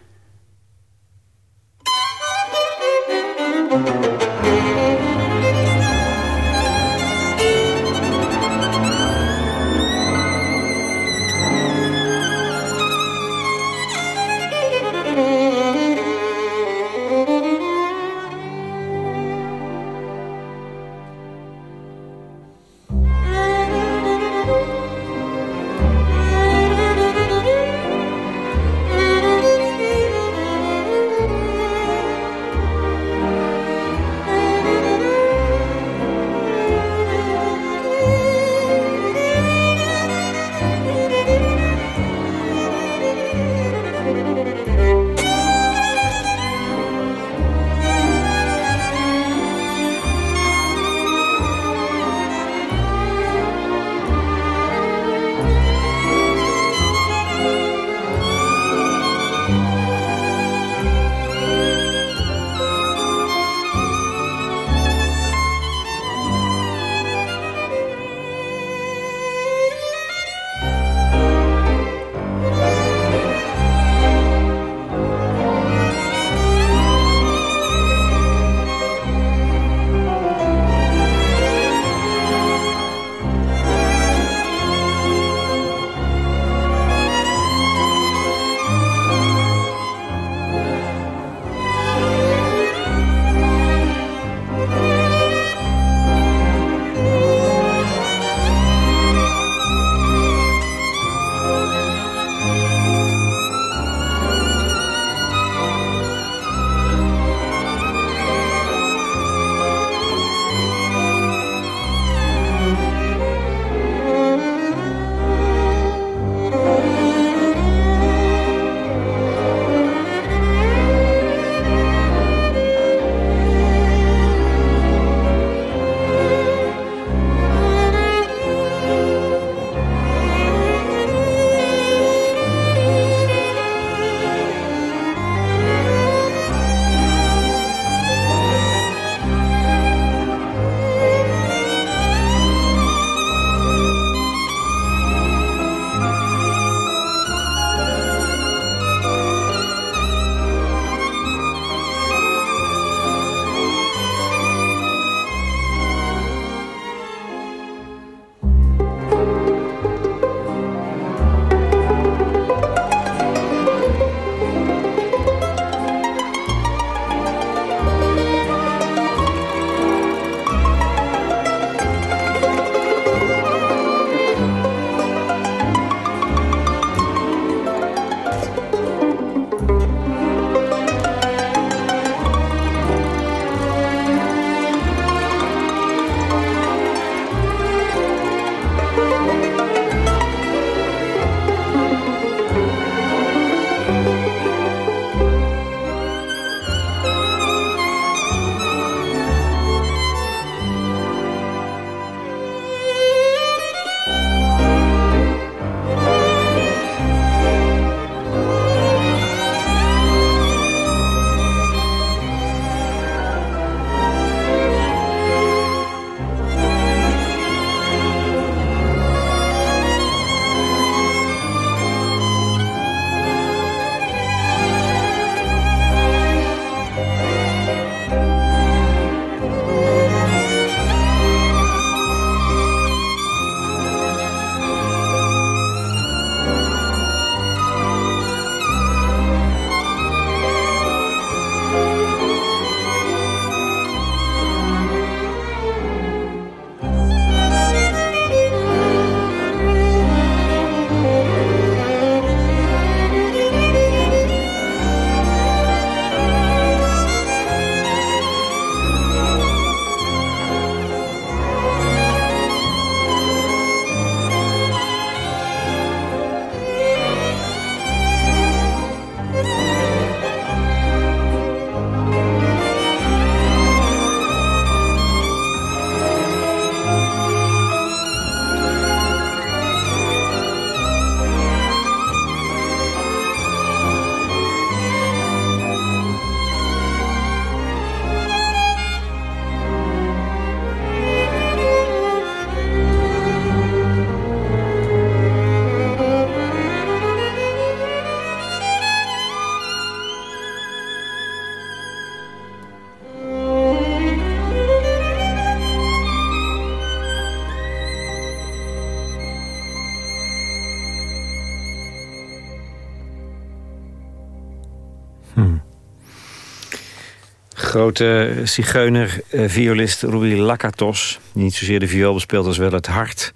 Grote zigeuner-violist Ruby Lakatos... die niet zozeer de viool bespeelt als wel het hart...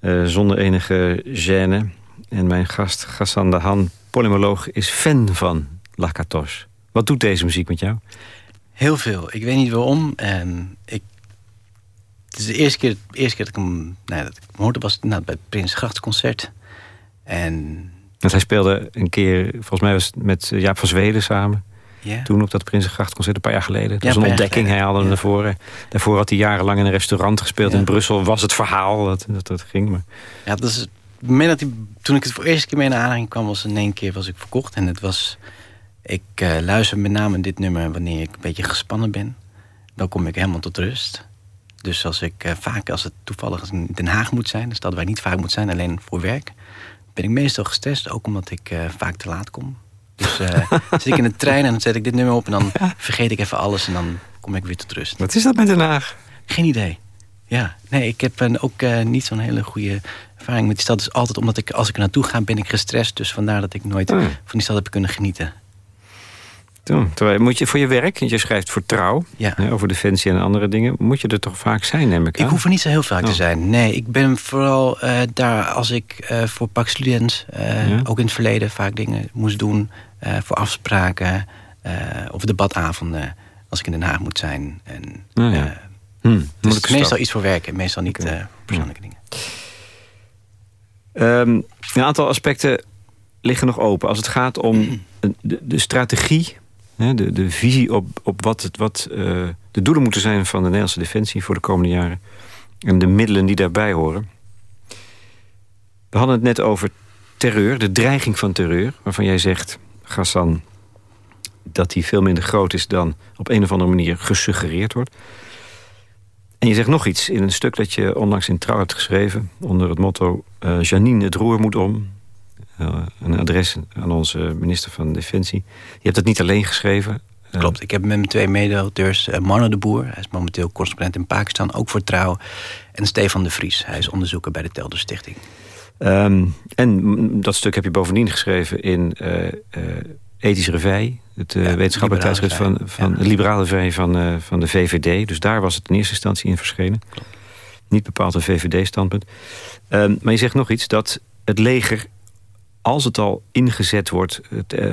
Uh, zonder enige gêne. En mijn gast Gassan de Han, polymoloog, is fan van Lakatos. Wat doet deze muziek met jou? Heel veel. Ik weet niet waarom. En ik, het is de eerste keer, de eerste keer dat ik hem, nou, dat ik hem hoorde... was nou, bij het Prins Grachtsconcert. En... Want hij speelde een keer, volgens mij was het met Jaap van Zweden samen... Toen op dat Prinsengrachtconcert een paar jaar geleden. Dat was een ontdekking. Hij haalde hem naar voren. Daarvoor had hij jarenlang in een restaurant gespeeld in Brussel. Was het verhaal dat dat, dat ging. Maar... Ja, dat is het moment dat hij, toen ik het voor de eerste keer mee in aanraking kwam... was in één keer was ik verkocht. En het was... Ik uh, luister met name dit nummer wanneer ik een beetje gespannen ben. Dan kom ik helemaal tot rust. Dus als ik uh, vaak, als het toevallig als in Den Haag moet zijn... een stad waar niet vaak moet zijn, alleen voor werk... ben ik meestal gestrest, ook omdat ik uh, vaak te laat kom. Dus uh, zit ik in de trein en dan zet ik dit nummer op... en dan vergeet ik even alles en dan kom ik weer tot rust. Wat is dat met Den Haag? Geen idee. Ja, nee, ik heb een, ook uh, niet zo'n hele goede ervaring met die stad. Dus altijd omdat ik, als ik er naartoe ga, ben ik gestrest. Dus vandaar dat ik nooit oh. van die stad heb kunnen genieten. Toen, moet je voor je werk, je schrijft voor trouw, ja. hè, over defensie en andere dingen, moet je er toch vaak zijn, neem ik aan? Ik hoef er niet zo heel vaak oh. te zijn. Nee, ik ben vooral uh, daar als ik uh, voor Pax Student, uh, ja. ook in het verleden vaak dingen moest doen, voor afspraken of debatavonden, als ik in Den Haag moet zijn. En, oh, ja. hmm, dus meestal iets voor werk en meestal niet okay. persoonlijke dingen. Um, een aantal aspecten liggen nog open. Als het gaat om de, de strategie de, de visie op, op wat, het, wat uh, de doelen moeten zijn van de Nederlandse defensie voor de komende jaren. En de middelen die daarbij horen. We hadden het net over terreur, de dreiging van terreur. Waarvan jij zegt, Gassan, dat die veel minder groot is dan op een of andere manier gesuggereerd wordt. En je zegt nog iets in een stuk dat je onlangs in Trouw hebt geschreven... onder het motto uh, Janine, het roer moet om. Uh, een adres aan onze minister van Defensie. Je hebt het niet alleen geschreven. Uh, Klopt, ik heb met mijn twee mede-auteurs... Uh, Marno de Boer, hij is momenteel correspondent in Pakistan... ook voor Trouw, en Stefan de Vries. Hij is onderzoeker bij de Telder Stichting. Um, en dat stuk heb je bovendien geschreven in Ethisch Revij... het ja, wetenschappelijk tijdschrift van, van ja. liberale revij van, van de VVD. Dus daar was het in eerste instantie in verschenen. Klopt. Niet bepaald een VVD-standpunt. Um, maar je zegt nog iets, dat het leger als het al ingezet wordt uh,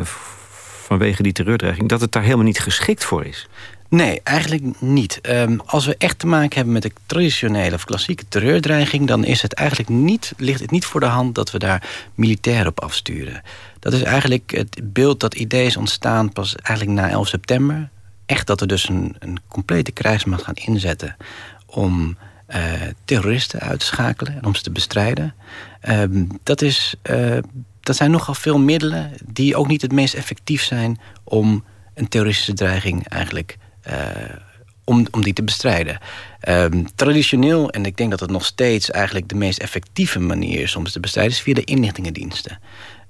vanwege die terreurdreiging... dat het daar helemaal niet geschikt voor is. Nee, eigenlijk niet. Um, als we echt te maken hebben met de traditionele of klassieke terreurdreiging... dan is het eigenlijk niet, ligt het niet voor de hand dat we daar militair op afsturen. Dat is eigenlijk het beeld, dat idee is ontstaan pas eigenlijk na 11 september. Echt dat we dus een, een complete krijgsmacht gaan inzetten... om terroristen uit te schakelen en om ze te bestrijden. Um, dat is... Uh, dat zijn nogal veel middelen die ook niet het meest effectief zijn... om een terroristische dreiging eigenlijk uh, om, om die te bestrijden. Um, traditioneel, en ik denk dat het nog steeds eigenlijk de meest effectieve manier is om ze te bestrijden... is via de inlichtingendiensten.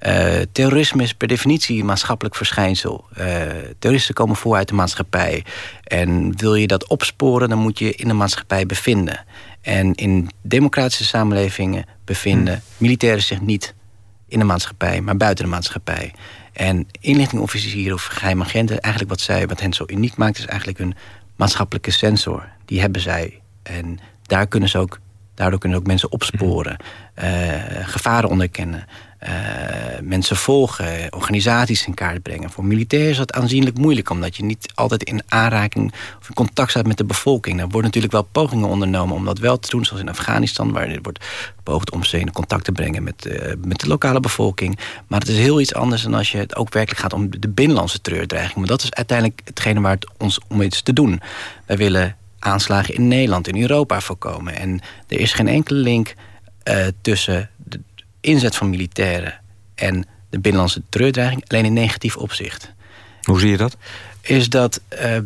Uh, terrorisme is per definitie een maatschappelijk verschijnsel. Uh, terroristen komen voor uit de maatschappij. En wil je dat opsporen, dan moet je in de maatschappij bevinden. En in democratische samenlevingen bevinden hmm. militairen zich niet in de maatschappij, maar buiten de maatschappij. En inlichtingofficieren of geheime agenten, eigenlijk wat, zij, wat hen zo uniek maakt, is eigenlijk hun maatschappelijke sensor. Die hebben zij. En daar kunnen ze ook, daardoor kunnen ook mensen opsporen, uh, gevaren onderkennen. Uh, mensen volgen, organisaties in kaart brengen. Voor militairs is dat aanzienlijk moeilijk... omdat je niet altijd in aanraking of in contact staat met de bevolking. Er worden natuurlijk wel pogingen ondernomen om dat wel te doen... zoals in Afghanistan, waar er wordt poogd om ze in contact te brengen... Met, uh, met de lokale bevolking. Maar het is heel iets anders dan als je het ook werkelijk gaat... om de binnenlandse terreurdreiging. Maar dat is uiteindelijk hetgene waar het ons om iets te doen. Wij willen aanslagen in Nederland, in Europa voorkomen. En er is geen enkele link uh, tussen... Inzet van militairen en de binnenlandse terreurdreiging alleen in negatief opzicht. Hoe zie je dat? Is dat uh,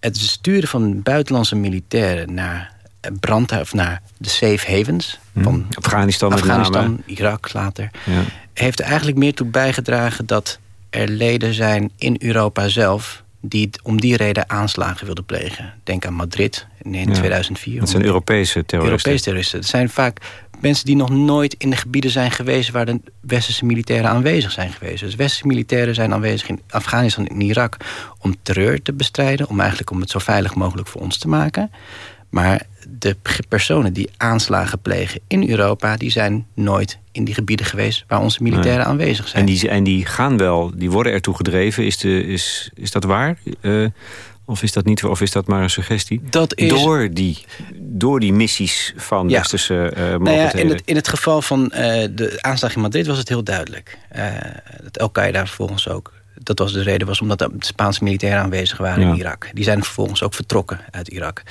het sturen van buitenlandse militairen naar brand of naar de safe havens hmm. van Afghanistan, Afghanistan Irak later, ja. heeft er eigenlijk meer toe bijgedragen dat er leden zijn in Europa zelf die om die reden aanslagen wilden plegen. Denk aan Madrid in 2004. Dat zijn Europese terroristen. Europese terroristen. Het zijn vaak mensen die nog nooit in de gebieden zijn geweest... waar de westerse militairen aanwezig zijn geweest. Dus westerse militairen zijn aanwezig in Afghanistan en Irak... om terreur te bestrijden, om eigenlijk om het zo veilig mogelijk voor ons te maken. Maar de personen die aanslagen plegen in Europa... die zijn nooit in die gebieden geweest waar onze militairen aanwezig zijn. En die, en die gaan wel, die worden ertoe gedreven. Is, de, is, is dat waar? Uh, of is dat niet, of is dat maar een suggestie? Dat is... door, die, door die missies van ja. westerse uh, nou ja, in, het, in het geval van uh, de aanslag in Madrid was het heel duidelijk. Uh, dat Al-Qaeda vervolgens ook dat was de reden was omdat de Spaanse militairen aanwezig waren in Irak. Die zijn vervolgens ook vertrokken uit Irak.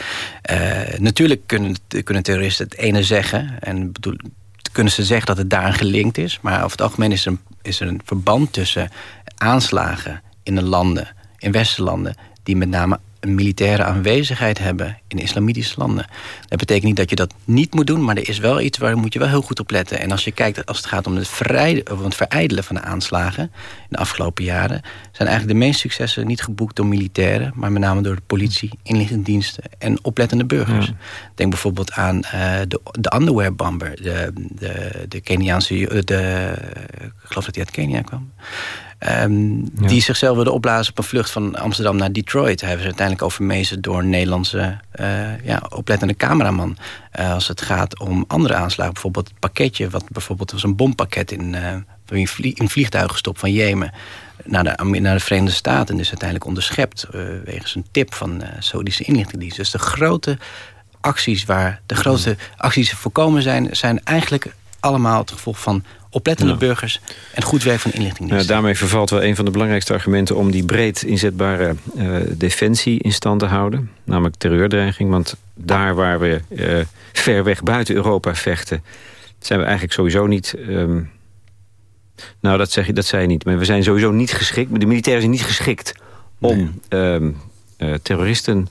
Natuurlijk kunnen, kunnen terroristen het ene zeggen... en bedoel, kunnen ze zeggen dat het daaraan gelinkt is... maar over het algemeen is er een, is er een verband tussen aanslagen in de landen... in westerse landen die met name een militaire aanwezigheid hebben in islamitische landen. Dat betekent niet dat je dat niet moet doen, maar er is wel iets waar moet je wel heel goed op letten. En als je kijkt, als het gaat om het, het verijdelen van de aanslagen in de afgelopen jaren, zijn eigenlijk de meeste successen niet geboekt door militairen, maar met name door de politie, inlichtingendiensten en oplettende burgers. Denk bijvoorbeeld aan uh, de, de underwear bomber, de, de, de Keniaanse, eh, de, ik geloof dat hij uit Kenia kwam. Um, Die zichzelf wilde opblazen op een vlucht van Amsterdam naar Detroit. Hij was uiteindelijk overmeesterd door een Nederlandse uh, ja, oplettende cameraman. Uh, als het gaat om andere aanslagen. Bijvoorbeeld het pakketje, wat bijvoorbeeld was een bompakket in, uh, in, vlie in vliegtuig gestopt van Jemen. Naar de, naar de Verenigde Staten. En dus uiteindelijk onderschept wegens een tip van de Saudische inlichtingendienst. Dus de grote acties waar de grote acties voorkomen zijn... zijn eigenlijk allemaal het gevolg van oplettende burgers en goed werk van inlichtingendiensten. Nou, daarmee vervalt wel een van de belangrijkste argumenten... om die breed inzetbare uh, defensie in stand te houden. Namelijk terreurdreiging. Want daar waar we uh, ver weg buiten Europa vechten... zijn we eigenlijk sowieso niet... Um, nou, dat, zeg je, dat zei je niet. Maar we zijn sowieso niet geschikt... de militairen zijn niet geschikt om nee. um, uh, terroristen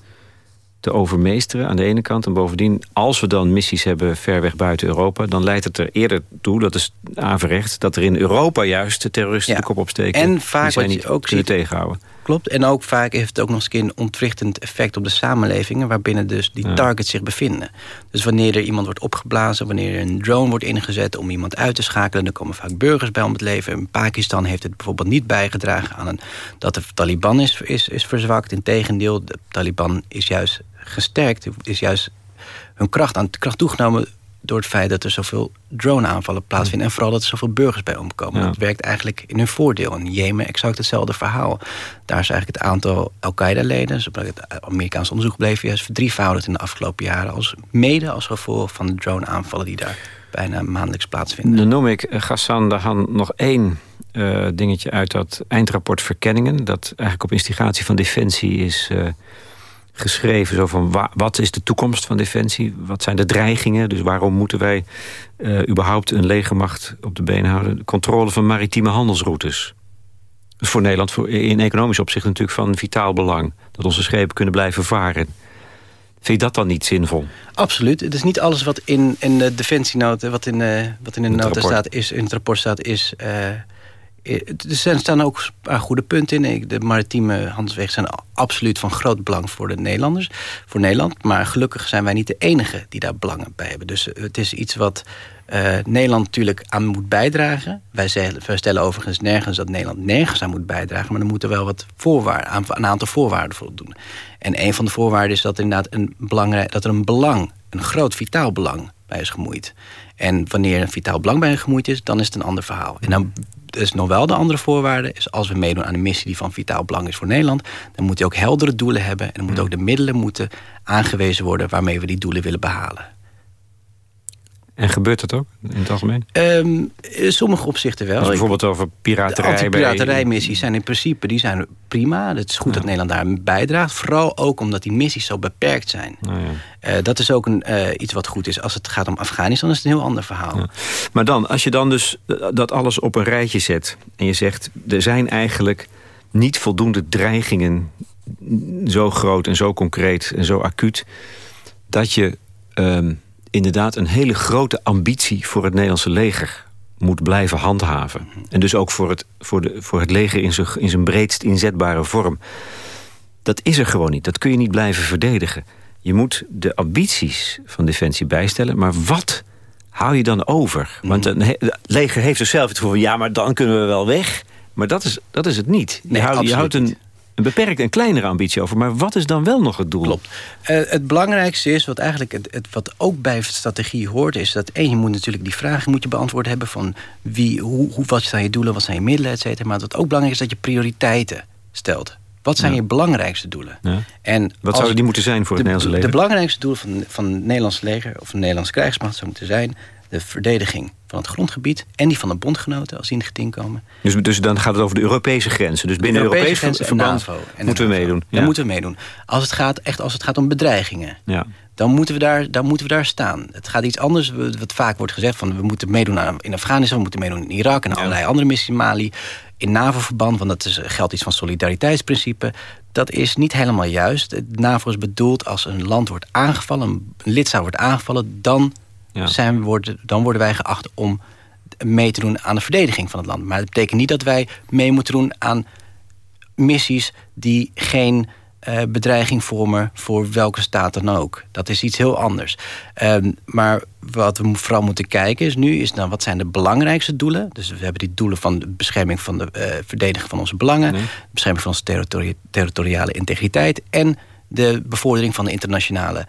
te overmeesteren aan de ene kant. En bovendien, als we dan missies hebben ver weg buiten Europa... dan leidt het er eerder toe, dat is averecht... dat er in Europa juist de terroristen de kop opsteken. En vaak wat niet je ook ziet, tegenhouden. Klopt, en ook vaak heeft het ook nog eens een ontwrichtend effect op de samenlevingen... waarbinnen dus die targets zich bevinden. Dus wanneer er iemand wordt opgeblazen, wanneer er een drone wordt ingezet... om iemand uit te schakelen, dan komen vaak burgers bij om het leven. In Pakistan heeft het bijvoorbeeld niet bijgedragen aan een, dat de Taliban is, is, is verzwakt. Integendeel, de Taliban is juist gesterkt. Is juist hun kracht aan kracht toegenomen door het feit dat er zoveel drone-aanvallen plaatsvinden... en vooral dat er zoveel burgers bij omkomen. Dat werkt eigenlijk in hun voordeel. In Jemen exact hetzelfde verhaal. Daar is eigenlijk het aantal Al-Qaeda-leden... zoals het Amerikaans onderzoek bleef... juist verdrievoudigd in de afgelopen jaren... Als, mede als gevolg van de drone-aanvallen die daar bijna maandelijks plaatsvinden. Dan noem ik, uh, Gassan Dahan, nog één uh, dingetje uit dat eindrapport Verkenningen... dat eigenlijk op instigatie van Defensie is... Uh, geschreven. Zo van, wat is de toekomst van Defensie? Wat zijn de dreigingen? Dus waarom moeten wij uh, überhaupt een legermacht op de been houden? De controle van maritieme handelsroutes. Dat is voor Nederland voor, in economisch opzicht natuurlijk van vitaal belang. Dat onze schepen kunnen blijven varen. Vind je dat dan niet zinvol? Absoluut. Het is niet alles wat in, in de defensienota, wat in, uh, wat in de nota staat, is, in het rapport staat, is... Uh, er staan ook een paar goede punten in. De maritieme handelswegen zijn absoluut van groot belang voor de Nederlanders. Voor Nederland. Maar gelukkig zijn wij niet de enige die daar belangen bij hebben. Dus het is iets wat uh, Nederland natuurlijk aan moet bijdragen. Wij stellen overigens nergens dat Nederland nergens aan moet bijdragen. Maar er moeten wel wat voorwaarden, aan, een aantal voorwaarden voldoen. En een van de voorwaarden is dat, inderdaad een belangrijk, dat er een belang, een groot vitaal belang bij is gemoeid. En wanneer een vitaal belang bij gemoeid is, dan is het een ander verhaal. En dan is nog wel de andere voorwaarde. Is als we meedoen aan een missie die van vitaal belang is voor Nederland... dan moet hij ook heldere doelen hebben. En dan moeten ook de middelen moeten aangewezen worden... waarmee we die doelen willen behalen. En gebeurt dat ook in het algemeen? Um, in sommige opzichten wel. Dus bijvoorbeeld over piraterij. De piraterijmissies zijn in principe die zijn prima. Het is goed dat Nederland daar bijdraagt. Vooral ook omdat die missies zo beperkt zijn. Oh ja. uh, dat is ook een, uh, iets wat goed is. Als het gaat om Afghanistan is het een heel ander verhaal. Ja. Maar dan, als je dan dus dat alles op een rijtje zet... en je zegt, er zijn eigenlijk niet voldoende dreigingen... zo groot en zo concreet en zo acuut... dat je... Um, inderdaad een hele grote ambitie voor het Nederlandse leger moet blijven handhaven. En dus ook voor het, voor de, voor het leger in zijn, in zijn breedst inzetbare vorm. dat is er gewoon niet. Dat kun je niet blijven verdedigen. Je moet de ambities van Defensie bijstellen. Maar wat hou je dan over? Want Mm. het leger heeft er zelf het gevoel van... ja, maar dan kunnen we wel weg. Maar dat is, dat is het niet. Je Nee, houdt, je houdt een, niet. Een beperkt en kleinere ambitie over. Maar wat is dan wel nog het doel? Klopt. Eh, het belangrijkste is, wat eigenlijk het, het, wat ook bij strategie hoort, is dat één, je moet natuurlijk die vragen moet je beantwoord hebben van wie, hoe, hoe, wat zijn je doelen, wat zijn je middelen, et cetera. Maar wat ook belangrijk is, dat je prioriteiten stelt. Wat zijn Ja. je belangrijkste doelen? Ja. En Wat zouden die moeten zijn voor het de, Nederlandse leger? De belangrijkste doelen van, van het Nederlandse leger of de Nederlandse krijgsmacht zou moeten zijn de verdediging van het grondgebied en die van de bondgenoten als die in het geding komen. Dus, dus dan gaat het over de Europese grenzen. Dus binnen Europese Europees grenzen en verband NAVO. En moeten we meedoen. Daar moeten we meedoen. Als het gaat, echt als het gaat om bedreigingen, Ja. dan moeten we daar, dan moeten we daar staan. Het gaat iets anders, wat vaak wordt gezegd... van we moeten meedoen in Afghanistan, we moeten meedoen in Irak... en allerlei andere missies in Mali. In NAVO-verband, want dat is, geldt iets van solidariteitsprincipe. Dat is niet helemaal juist. NAVO is bedoeld als een land wordt aangevallen... een lidstaat wordt aangevallen... dan, Ja. zijn worden, dan worden wij geacht om mee te doen aan de verdediging van het land. Maar dat betekent niet dat wij mee moeten doen aan missies die geen eh, bedreiging vormen voor welke staat dan ook. Dat is iets heel anders. Ehm, maar wat we vooral moeten kijken is nu... is dan wat zijn de belangrijkste doelen? Dus we hebben die doelen van de bescherming van de eh, verdediging van onze belangen... Nee. bescherming van onze territori- territoriale integriteit... en de bevordering van de internationale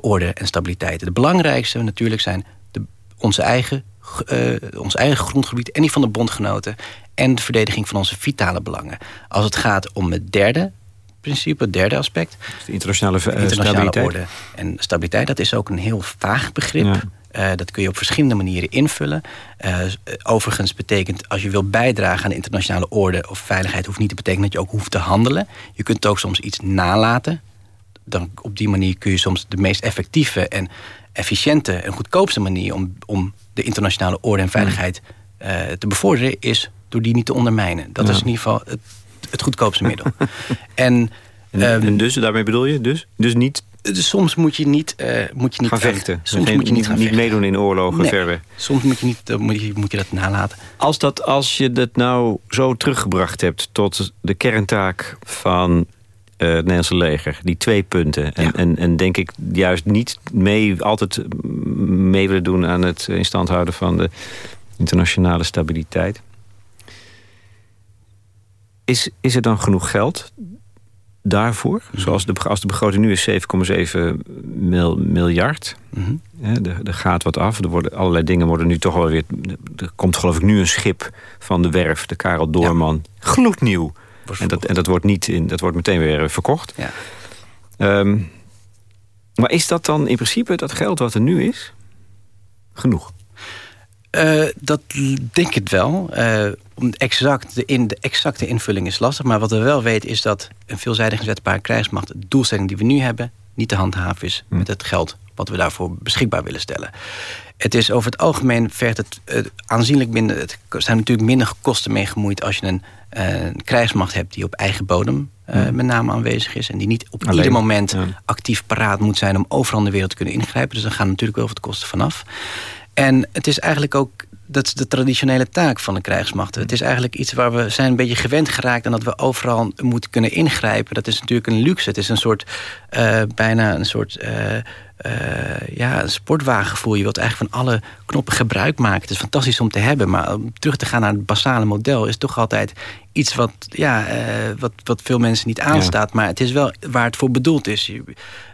orde en stabiliteit. De belangrijkste natuurlijk zijn de, onze, eigen, eh, ons eigen grondgebied... en die van de bondgenoten en de verdediging van onze vitale belangen. Als het gaat om het derde principe, het derde aspect... Dus de internationale, eh, internationale stabiliteit. orde en stabiliteit... dat is ook een heel vaag begrip. Ja. Eh, dat kun je op verschillende manieren invullen. Overigens betekent, als je wil bijdragen aan de internationale orde of veiligheid... hoeft niet te betekenen dat je ook hoeft te handelen. Je kunt ook soms iets nalaten. Dan, op die manier kun je soms de meest effectieve en efficiënte en goedkoopste manier... om, om de internationale orde en veiligheid eh, te bevorderen... is door die niet te ondermijnen. Dat Ja. is in ieder geval het, het goedkoopste middel. en, ehm, en dus, daarmee bedoel je? Dus, dus niet dus soms moet je niet, eh, moet je niet gaan vechten. Soms Geen- moet je niet gaan vechten. meedoen in oorlogen Nee. ver weg. Soms moet je, niet, dan moet je, moet je dat nalaten. Als, dat, als je dat nou zo teruggebracht hebt tot de kerntaak van eh, het Nederlandse leger, die twee punten. En, Ja. en, en denk ik juist niet mee, altijd mee willen doen aan het in stand houden van de internationale stabiliteit. Is, is er dan genoeg geld daarvoor? Zoals de, als de begroting nu is 7,7 mil, miljard. Er, er gaat wat af. Er worden allerlei dingen worden nu toch wel weer. Er komt geloof ik nu een schip van de werf, de Karel Doorman. Gloednieuw. En dat, en dat wordt niet in, dat wordt meteen weer eh, verkocht. Ja. Ehm, maar is dat dan in principe dat geld wat er nu is? Genoeg. Eh, dat denk ik wel. Eh, om exact de, in, de exacte invulling is lastig. Maar wat we wel weten is dat een veelzijdig inzetbare krijgsmacht... de doelstelling die we nu hebben, niet te handhaven is... met het geld wat we daarvoor beschikbaar willen stellen. Het is over het algemeen vergt het aanzienlijk minder... Het zijn natuurlijk minder kosten mee gemoeid... als je een, een krijgsmacht hebt die op eigen bodem eh, met name aanwezig is... en die niet op Alleen, ieder moment ja. actief paraat moet zijn... om overal in de wereld te kunnen ingrijpen. Dus daar gaan natuurlijk wel wat kosten vanaf. En het is eigenlijk ook dat is de traditionele taak van de krijgsmachten. Het is eigenlijk iets waar we zijn een beetje gewend geraakt... en dat we overal moeten kunnen ingrijpen. Dat is natuurlijk een luxe. Het is een soort, eh, bijna een soort... eh, eh, ja, een sportwagengevoel. Je wilt eigenlijk van alle knoppen gebruik maken. Het is fantastisch om te hebben. Maar om terug te gaan naar het basale model... is toch altijd iets wat, ja, eh, wat, wat veel mensen niet aanstaat. Maar het is wel waar het voor bedoeld is.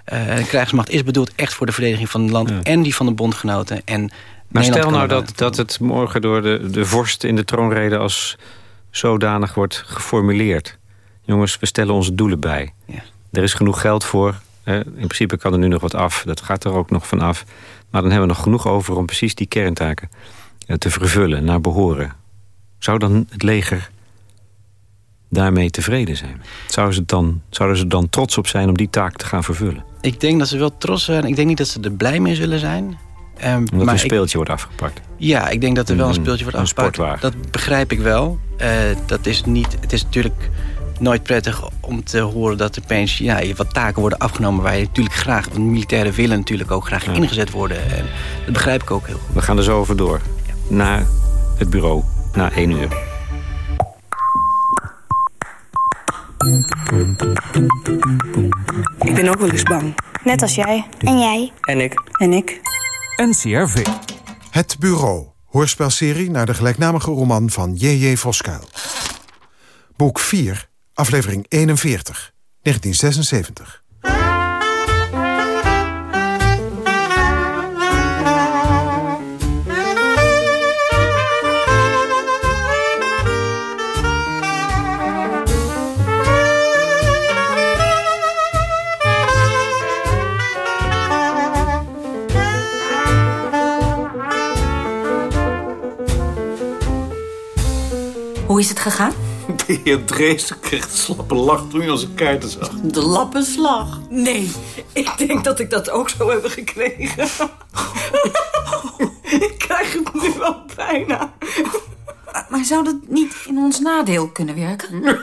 Eh, een krijgsmacht is bedoeld echt voor de verdediging van het land... Ja. en die van de bondgenoten. En Maar Nederland stel nou dat, dat het morgen door de, de vorst in de troonrede als zodanig wordt geformuleerd. Jongens, we stellen onze doelen bij. Ja. Er is genoeg geld voor. In principe kan er nu nog wat af. Dat gaat er ook nog van af. Maar dan hebben we nog genoeg over om precies die kerntaken eh, te vervullen naar behoren. Zou dan het leger daarmee tevreden zijn? Zouden ze, dan, zouden ze dan trots op zijn om die taak te gaan vervullen? Ik denk dat ze wel trots zijn. Ik denk niet dat ze er blij mee zullen zijn. Ehm, Omdat maar een ik- speeltje wordt afgepakt. ja, ik denk dat er wel een Een- speeltje wordt een afgepakt. sportwagen. Dat begrijp ik wel. Eh, dat is niet, het is natuurlijk nooit prettig om te horen dat er opeens ja, je wat taken worden afgenomen... waar je natuurlijk graag, want militairen willen natuurlijk ook graag Ja. ingezet worden. En dat begrijp ik ook heel goed. We gaan er zo over door. Naar het bureau. Na één uur. Ik ben ook wel eens bang. Net als jij. En jij. En ik. En ik. NCRV. Het Bureau. Hoorspelserie naar de gelijknamige roman van J.J. Voskuil. Boek 4, aflevering 41, 1976. Hoe is het gegaan? De heer Dreesen kreeg de slappe lach toen hij onze kaarten zag. De lappenslag? Nee, ik denk dat ik dat ook zou hebben gekregen. ik krijg het nu wel bijna. Maar zou dat niet in ons nadeel kunnen werken?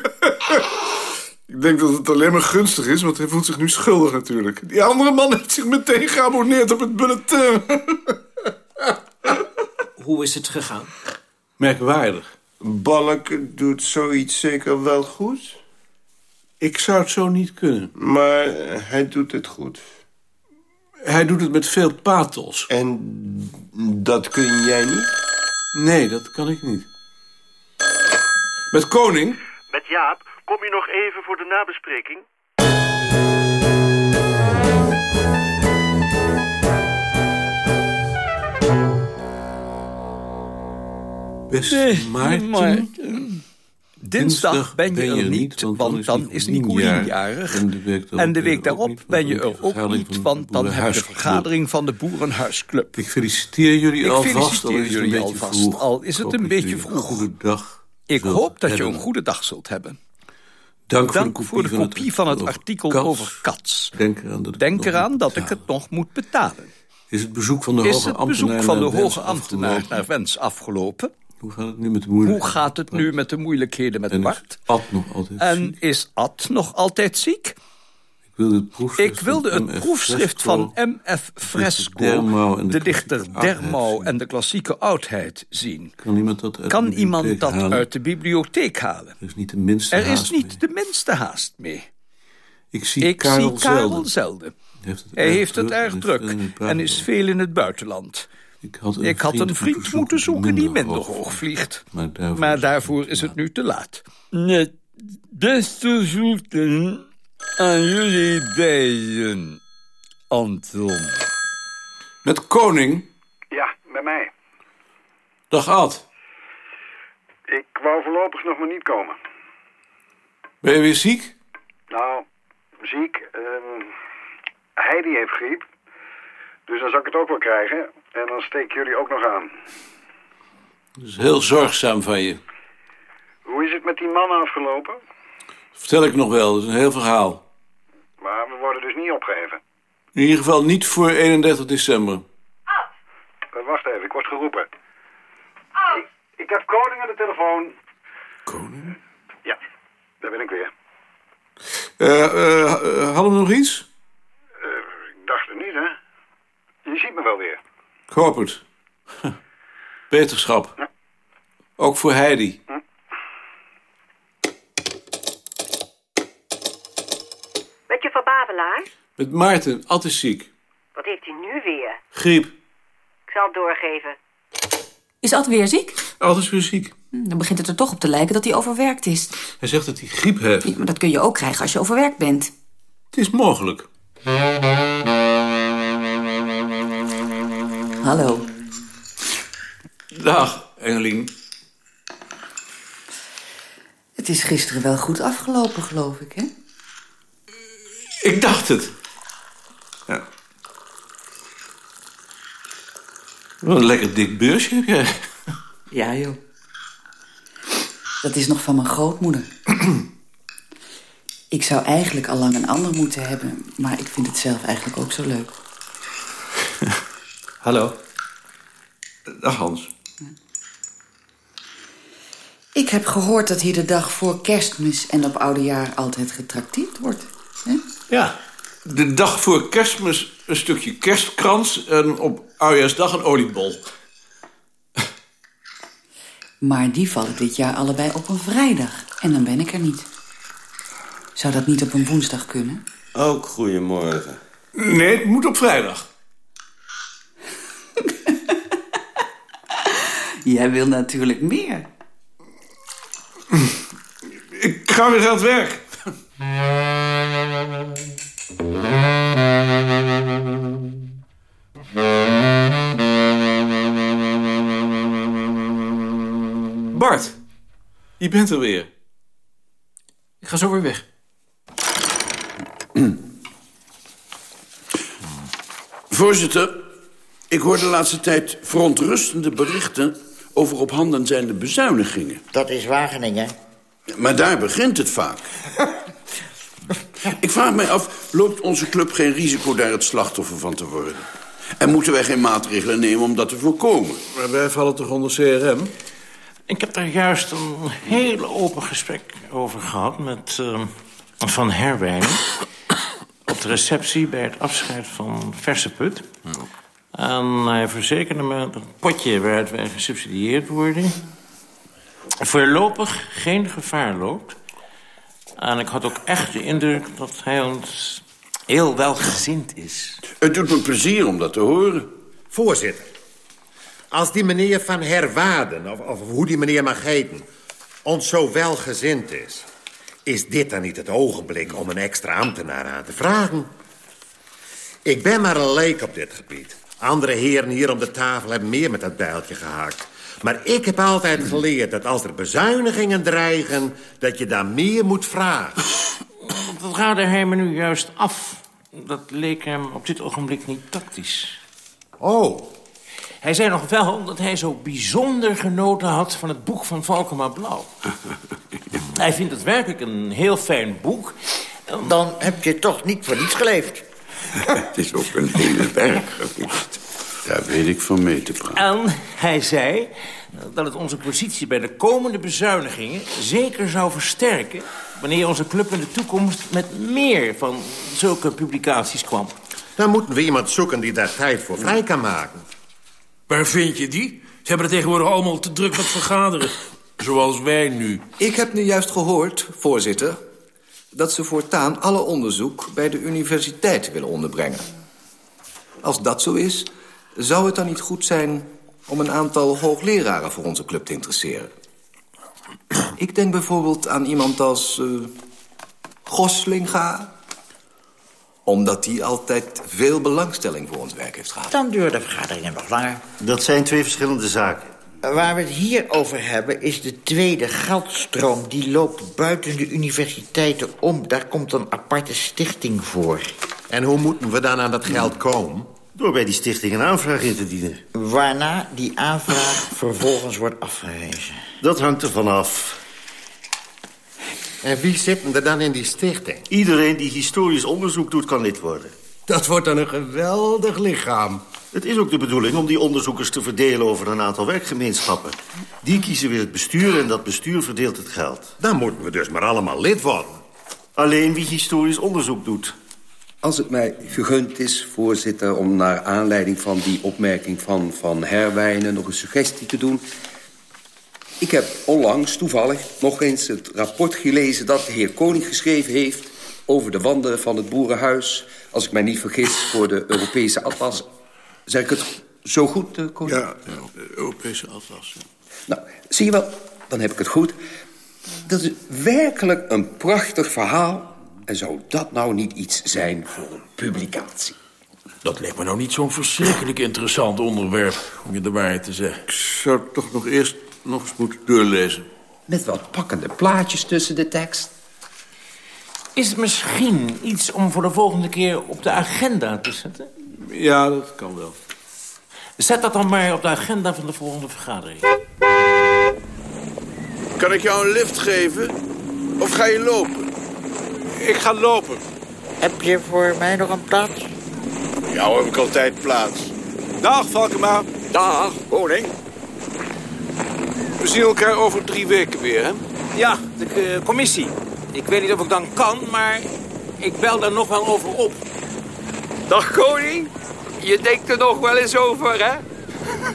Ik denk dat het alleen maar gunstig is, want hij voelt zich nu schuldig natuurlijk. Die andere man heeft zich meteen geabonneerd op het bulletin. Hoe is het gegaan? Merkwaardig. Balk doet zoiets zeker wel goed? Ik zou het zo niet kunnen. Maar hij doet het goed. Hij doet het met veel pathos. En dat kun jij niet? Nee, dat kan ik niet. Met Koning? Met Jaap. Kom je nog even voor de nabespreking? Beste Maarten. Dinsdag ben je er niet, want dan is Nicolien jarig. En de week daarop ben je er ook niet, want dan heb je de vergadering van de Boerenhuisclub. Ik feliciteer jullie Ik alvast, al feliciteer is het een jullie beetje alvast, vroeg. al is het een beetje vroeg. goede dag Ik hoop dat je een goede dag zult hebben. Dank, Dank voor de kopie van het artikel over Cats. Denk eraan dat ik, Denk eraan dat ik het nog moet betalen. Is het bezoek van de hoge ambtenaar naar Wens afgelopen? Hoe gaat het nu met de moeilijkheden? Hoe gaat het nu met de moeilijkheden met En is Bart? Ad nog altijd En is Ad nog altijd ziek? Ik wilde het proefschrift, Ik wilde van het proefschrift Fresco, van M.F. Fresco, de de dichter Dermau zien. en de klassieke oudheid zien. Kan iemand dat uit Kan de iemand bibliotheek dat halen? uit de bibliotheek halen? Er is niet de minste Er is haast mee. niet de minste haast mee. Ik zie Ik Karel zie Karel zelden. zelden. Heeft het Hij erg heeft het erg druk en is veel in het buitenland. Ik had een Ik had vriend een vriend moeten zoeken die minder hoog vliegt. Maar daarvoor, Maar daarvoor is het nu te laat. Net beste zoeken aan jullie beiden, Anton. Met Koning? Ja, bij mij. Dag Ad. Ik wou voorlopig nog maar niet komen. Ben je weer ziek? Nou, ziek. ehm Heidi heeft griep. Dus dan zal ik het ook wel krijgen. En dan steek jullie ook nog aan. Dat is heel zorgzaam van je. Hoe is het met die mannen afgelopen? Vertel ik nog wel, dat is een heel verhaal. Maar we worden dus niet opgeheven. In ieder geval niet voor 31 december. Eh, wacht even, ik word geroepen. Ik, ik heb Koning aan de telefoon. Koning? Ja, daar ben ik weer. Eh, eh, eh, hadden we nog iets? Eh, ik dacht het niet, hè? Je ziet me wel weer. Ik hoop het. Beterschap. Ook voor Heidi. Met je van Bavelaar? Met Maarten, altijd ziek. Wat heeft hij nu weer? Griep. Ik zal het doorgeven. Is Ad weer ziek? Altijd weer ziek. Hm, Dan begint het er toch op te lijken dat hij overwerkt is. Hij zegt dat hij griep heeft. Ja, maar dat kun je ook krijgen als je overwerkt bent. Het is mogelijk. Hallo. Dag, Engelien. Het is gisteren wel goed afgelopen, geloof ik, hè? Ik dacht het. Ja. Wat een lekker dik beursje heb jij. Ja, joh. Dat is nog van mijn grootmoeder. ik zou eigenlijk al lang een ander moeten hebben... maar ik vind het zelf eigenlijk ook zo leuk. Hallo. Dag Hans. Ik heb gehoord dat hier de dag voor kerstmis en op oudejaar altijd getrakteerd wordt. hè? Ja. De dag voor kerstmis een stukje kerstkrans... en op oudejaarsdag een oliebol. Maar die vallen dit jaar allebei op een vrijdag. En dan ben ik er niet. Zou dat niet op een woensdag kunnen? Ook goedemorgen. Nee, het moet op vrijdag. Jij wil natuurlijk meer. Ik ga weer aan het werk. Bart, je bent er weer. Ik ga zo weer weg. Voorzitter, ik hoor de laatste tijd verontrustende berichten... over op handen zijnde bezuinigingen. Dat is Wageningen. Maar daar begint het vaak. ik vraag mij af, loopt onze club geen risico daar het slachtoffer van te worden? En moeten wij geen maatregelen nemen om dat te voorkomen? Maar wij vallen toch onder CRM? Ik heb daar juist een heel open gesprek over gehad met uh, Van Herwijnen. op de receptie bij het afscheid van Verse Put. En hij verzekerde me dat het potje waaruit wij gesubsidieerd worden... voorlopig geen gevaar loopt. En ik had ook echt de indruk dat hij ons heel welgezind is. Het doet me plezier om dat te horen. Voorzitter, als die meneer Van Herwaarden, of, of hoe die meneer mag heten... ons zo welgezind is... is dit dan niet het ogenblik om een extra ambtenaar aan te vragen? Ik ben maar een leek op dit gebied. Andere heren hier om de tafel hebben meer met dat bijltje gehakt. Maar ik heb altijd geleerd dat als er bezuinigingen dreigen... dat je daar meer moet vragen. Dat raadde hij me nu juist af. Dat leek hem op dit ogenblik niet tactisch. Oh. Hij zei nog wel dat hij zo bijzonder genoten had van het boek van Valkema Blauw. hij vindt het werkelijk een heel fijn boek. Dan heb je toch niet voor niets geleefd. het is ook een hele berg geweest. Daar weet ik van mee te praten. En hij zei dat het onze positie bij de komende bezuinigingen... zeker zou versterken wanneer onze club in de toekomst... met meer van zulke publicaties kwam. Dan moeten we iemand zoeken die daar tijd voor vrij kan maken. Waar vind je die? Ze hebben er tegenwoordig allemaal te druk met vergaderen. Zoals wij nu. Ik heb nu juist gehoord, voorzitter... dat ze voortaan alle onderzoek bij de universiteit willen onderbrengen. Als dat zo is, zou het dan niet goed zijn... om een aantal hoogleraren voor onze club te interesseren? Ik denk bijvoorbeeld aan iemand als uh, Goslinga... omdat hij altijd veel belangstelling voor ons werk heeft gehad. Dan duren de vergaderingen nog langer. Dat zijn twee verschillende zaken. Waar we het hier over hebben is de tweede geldstroom. Die loopt buiten de universiteiten om. Daar komt een aparte stichting voor. En hoe moeten we dan aan dat geld komen? Door bij die stichting een aanvraag in te dienen. Waarna die aanvraag vervolgens wordt afgewezen. Dat hangt ervan af. En wie zit er dan in die stichting? Iedereen die historisch onderzoek doet, kan lid worden. Dat wordt dan een geweldig lichaam. Het is ook de bedoeling om die onderzoekers te verdelen over een aantal werkgemeenschappen. Die kiezen weer het bestuur en dat bestuur verdeelt het geld. Dan moeten we dus maar allemaal lid worden. Alleen wie historisch onderzoek doet. Als het mij vergund is, voorzitter, om naar aanleiding van die opmerking van Van Herwijnen nog een suggestie te doen. Ik heb onlangs toevallig nog eens het rapport gelezen dat de heer Koning geschreven heeft over de wanden van het boerenhuis. Als ik mij niet vergis, voor de Europese atlas. Zeg ik het zo goed, uh, Koning? Ja, de Europese atlas. Ja. Nou, zie je wel, dan heb ik het goed. Dat is werkelijk een prachtig verhaal en zou dat nou niet iets zijn voor een publicatie? Dat lijkt me nou niet zo'n verschrikkelijk interessant onderwerp, om je de waarheid te zeggen. Ik zou het toch nog eerst nog eens moeten doorlezen. Met wat pakkende plaatjes tussen de tekst. Is het misschien iets om voor de volgende keer op de agenda te zetten? Ja, dat kan wel. Zet dat dan maar op de agenda van de volgende vergadering. Kan ik jou een lift geven? Of ga je lopen? Ik ga lopen. Heb je voor mij nog een plaats? Ja, heb ik altijd plaats. Dag, Valkema. Dag, koning. We zien elkaar over drie weken weer, hè? Ja, de uh, commissie. Ik weet niet of ik dan kan, maar ik bel daar nog wel over op. Dag, koning. Je denkt er nog wel eens over, hè?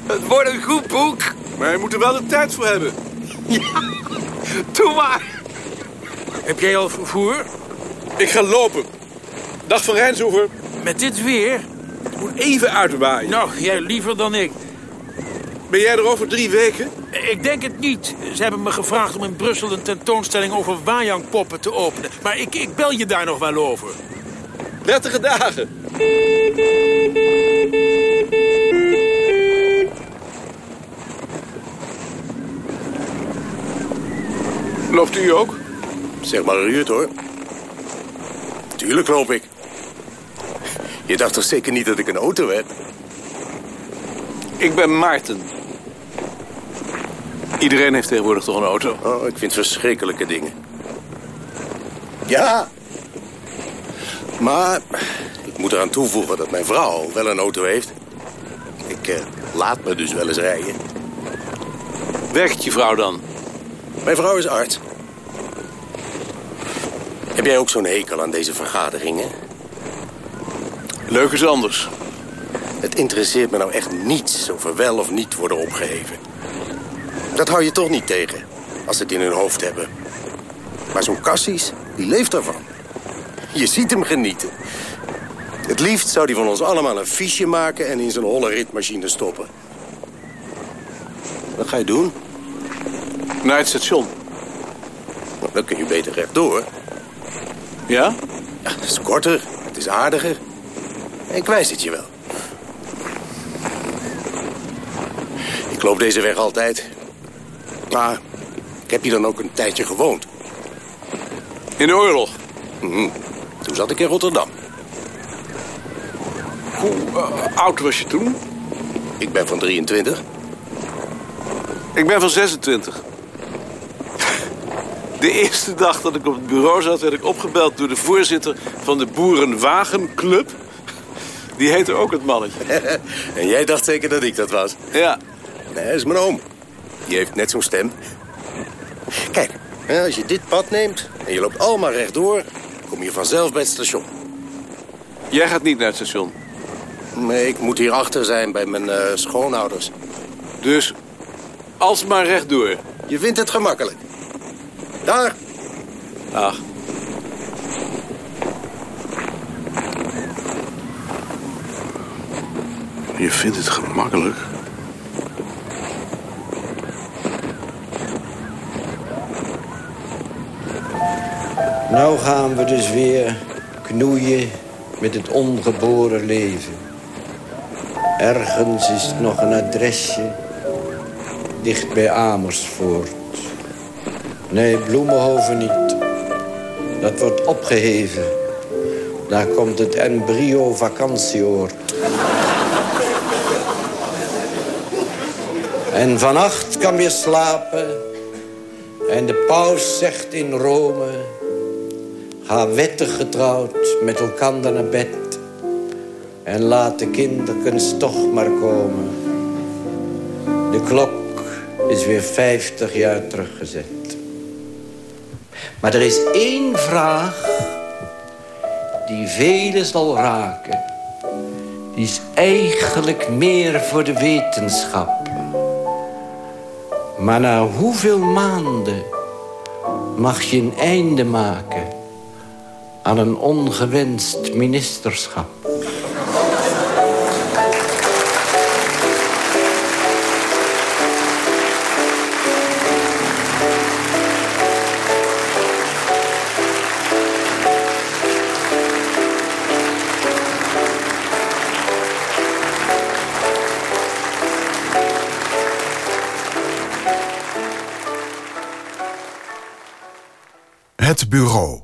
Het wordt een goed boek. Maar je moet er wel de tijd voor hebben. Ja, doe maar. Heb jij al vervoer? Ik ga lopen. Dag van Rijnsoever. Met dit weer? Ik moet even uitwaaien. Nou, jij liever dan ik. Ben jij er over drie weken? Ik denk het niet. Ze hebben me gevraagd om in Brussel een tentoonstelling over Wajang-poppen te openen. Maar ik, ik bel je daar nog wel over. Prettige dagen. Loopt u ook? Zeg maar Ruud, hoor. Tuurlijk loop ik. Je dacht toch zeker niet dat ik een auto heb? Ik ben Maarten. Iedereen heeft tegenwoordig toch een auto? Oh, ik vind verschrikkelijke dingen. Ja. Maar ik moet eraan toevoegen dat mijn vrouw wel een auto heeft. Ik eh, laat me dus wel eens rijden. Werkt je vrouw dan? Mijn vrouw is arts. Heb jij ook zo'n hekel aan deze vergaderingen? Leuk is anders. Het interesseert me nou echt niets of er wel of niet worden opgeheven. Dat hou je toch niet tegen, als ze het in hun hoofd hebben. Maar zo'n Cassis, die leeft ervan. Je ziet hem genieten. Het liefst zou hij van ons allemaal een fiche maken... en in zijn holle ritmachine stoppen. Wat ga je doen? Naar het station. Nou, dan kun je beter rechtdoor. Ja? ja? Het is korter, het is aardiger. Ik wijs het je wel. Ik loop deze weg altijd. Maar ik heb hier dan ook een tijdje gewoond. In de oorlog? Mm Toen zat ik in Rotterdam. Hoe uh, oud was je toen? Ik ben van 23. Ik ben van 26. De eerste dag dat ik op het bureau zat... werd ik opgebeld door de voorzitter van de Boerenwagenclub. Die heette ook het mannetje. en jij dacht zeker dat ik dat was? Ja. Nee, dat is mijn oom. Die heeft net zo'n stem. Kijk, als je dit pad neemt en je loopt allemaal rechtdoor... kom je vanzelf bij het station. Jij gaat niet naar het station? Nee, ik moet hier achter zijn bij mijn uh, schoonouders. Dus alsmaar rechtdoor? Je vindt het gemakkelijk. Daar. Ach. Je vindt het gemakkelijk? Nou gaan we dus weer knoeien met het ongeboren leven. Ergens is nog een adresje dicht bij Amersfoort. Nee, Bloemenhoven niet. Dat wordt opgeheven. Daar komt het embryo-vakantieoord. En vannacht kan weer slapen. En de paus zegt in Rome... Ga wettig getrouwd met elkaar naar bed. En laat de kinderkens toch maar komen. De klok is weer vijftig jaar teruggezet. Maar er is één vraag die velen zal raken. Die is eigenlijk meer voor de wetenschap. Maar na hoeveel maanden mag je een einde maken aan een ongewenst ministerschap? Het Bureau,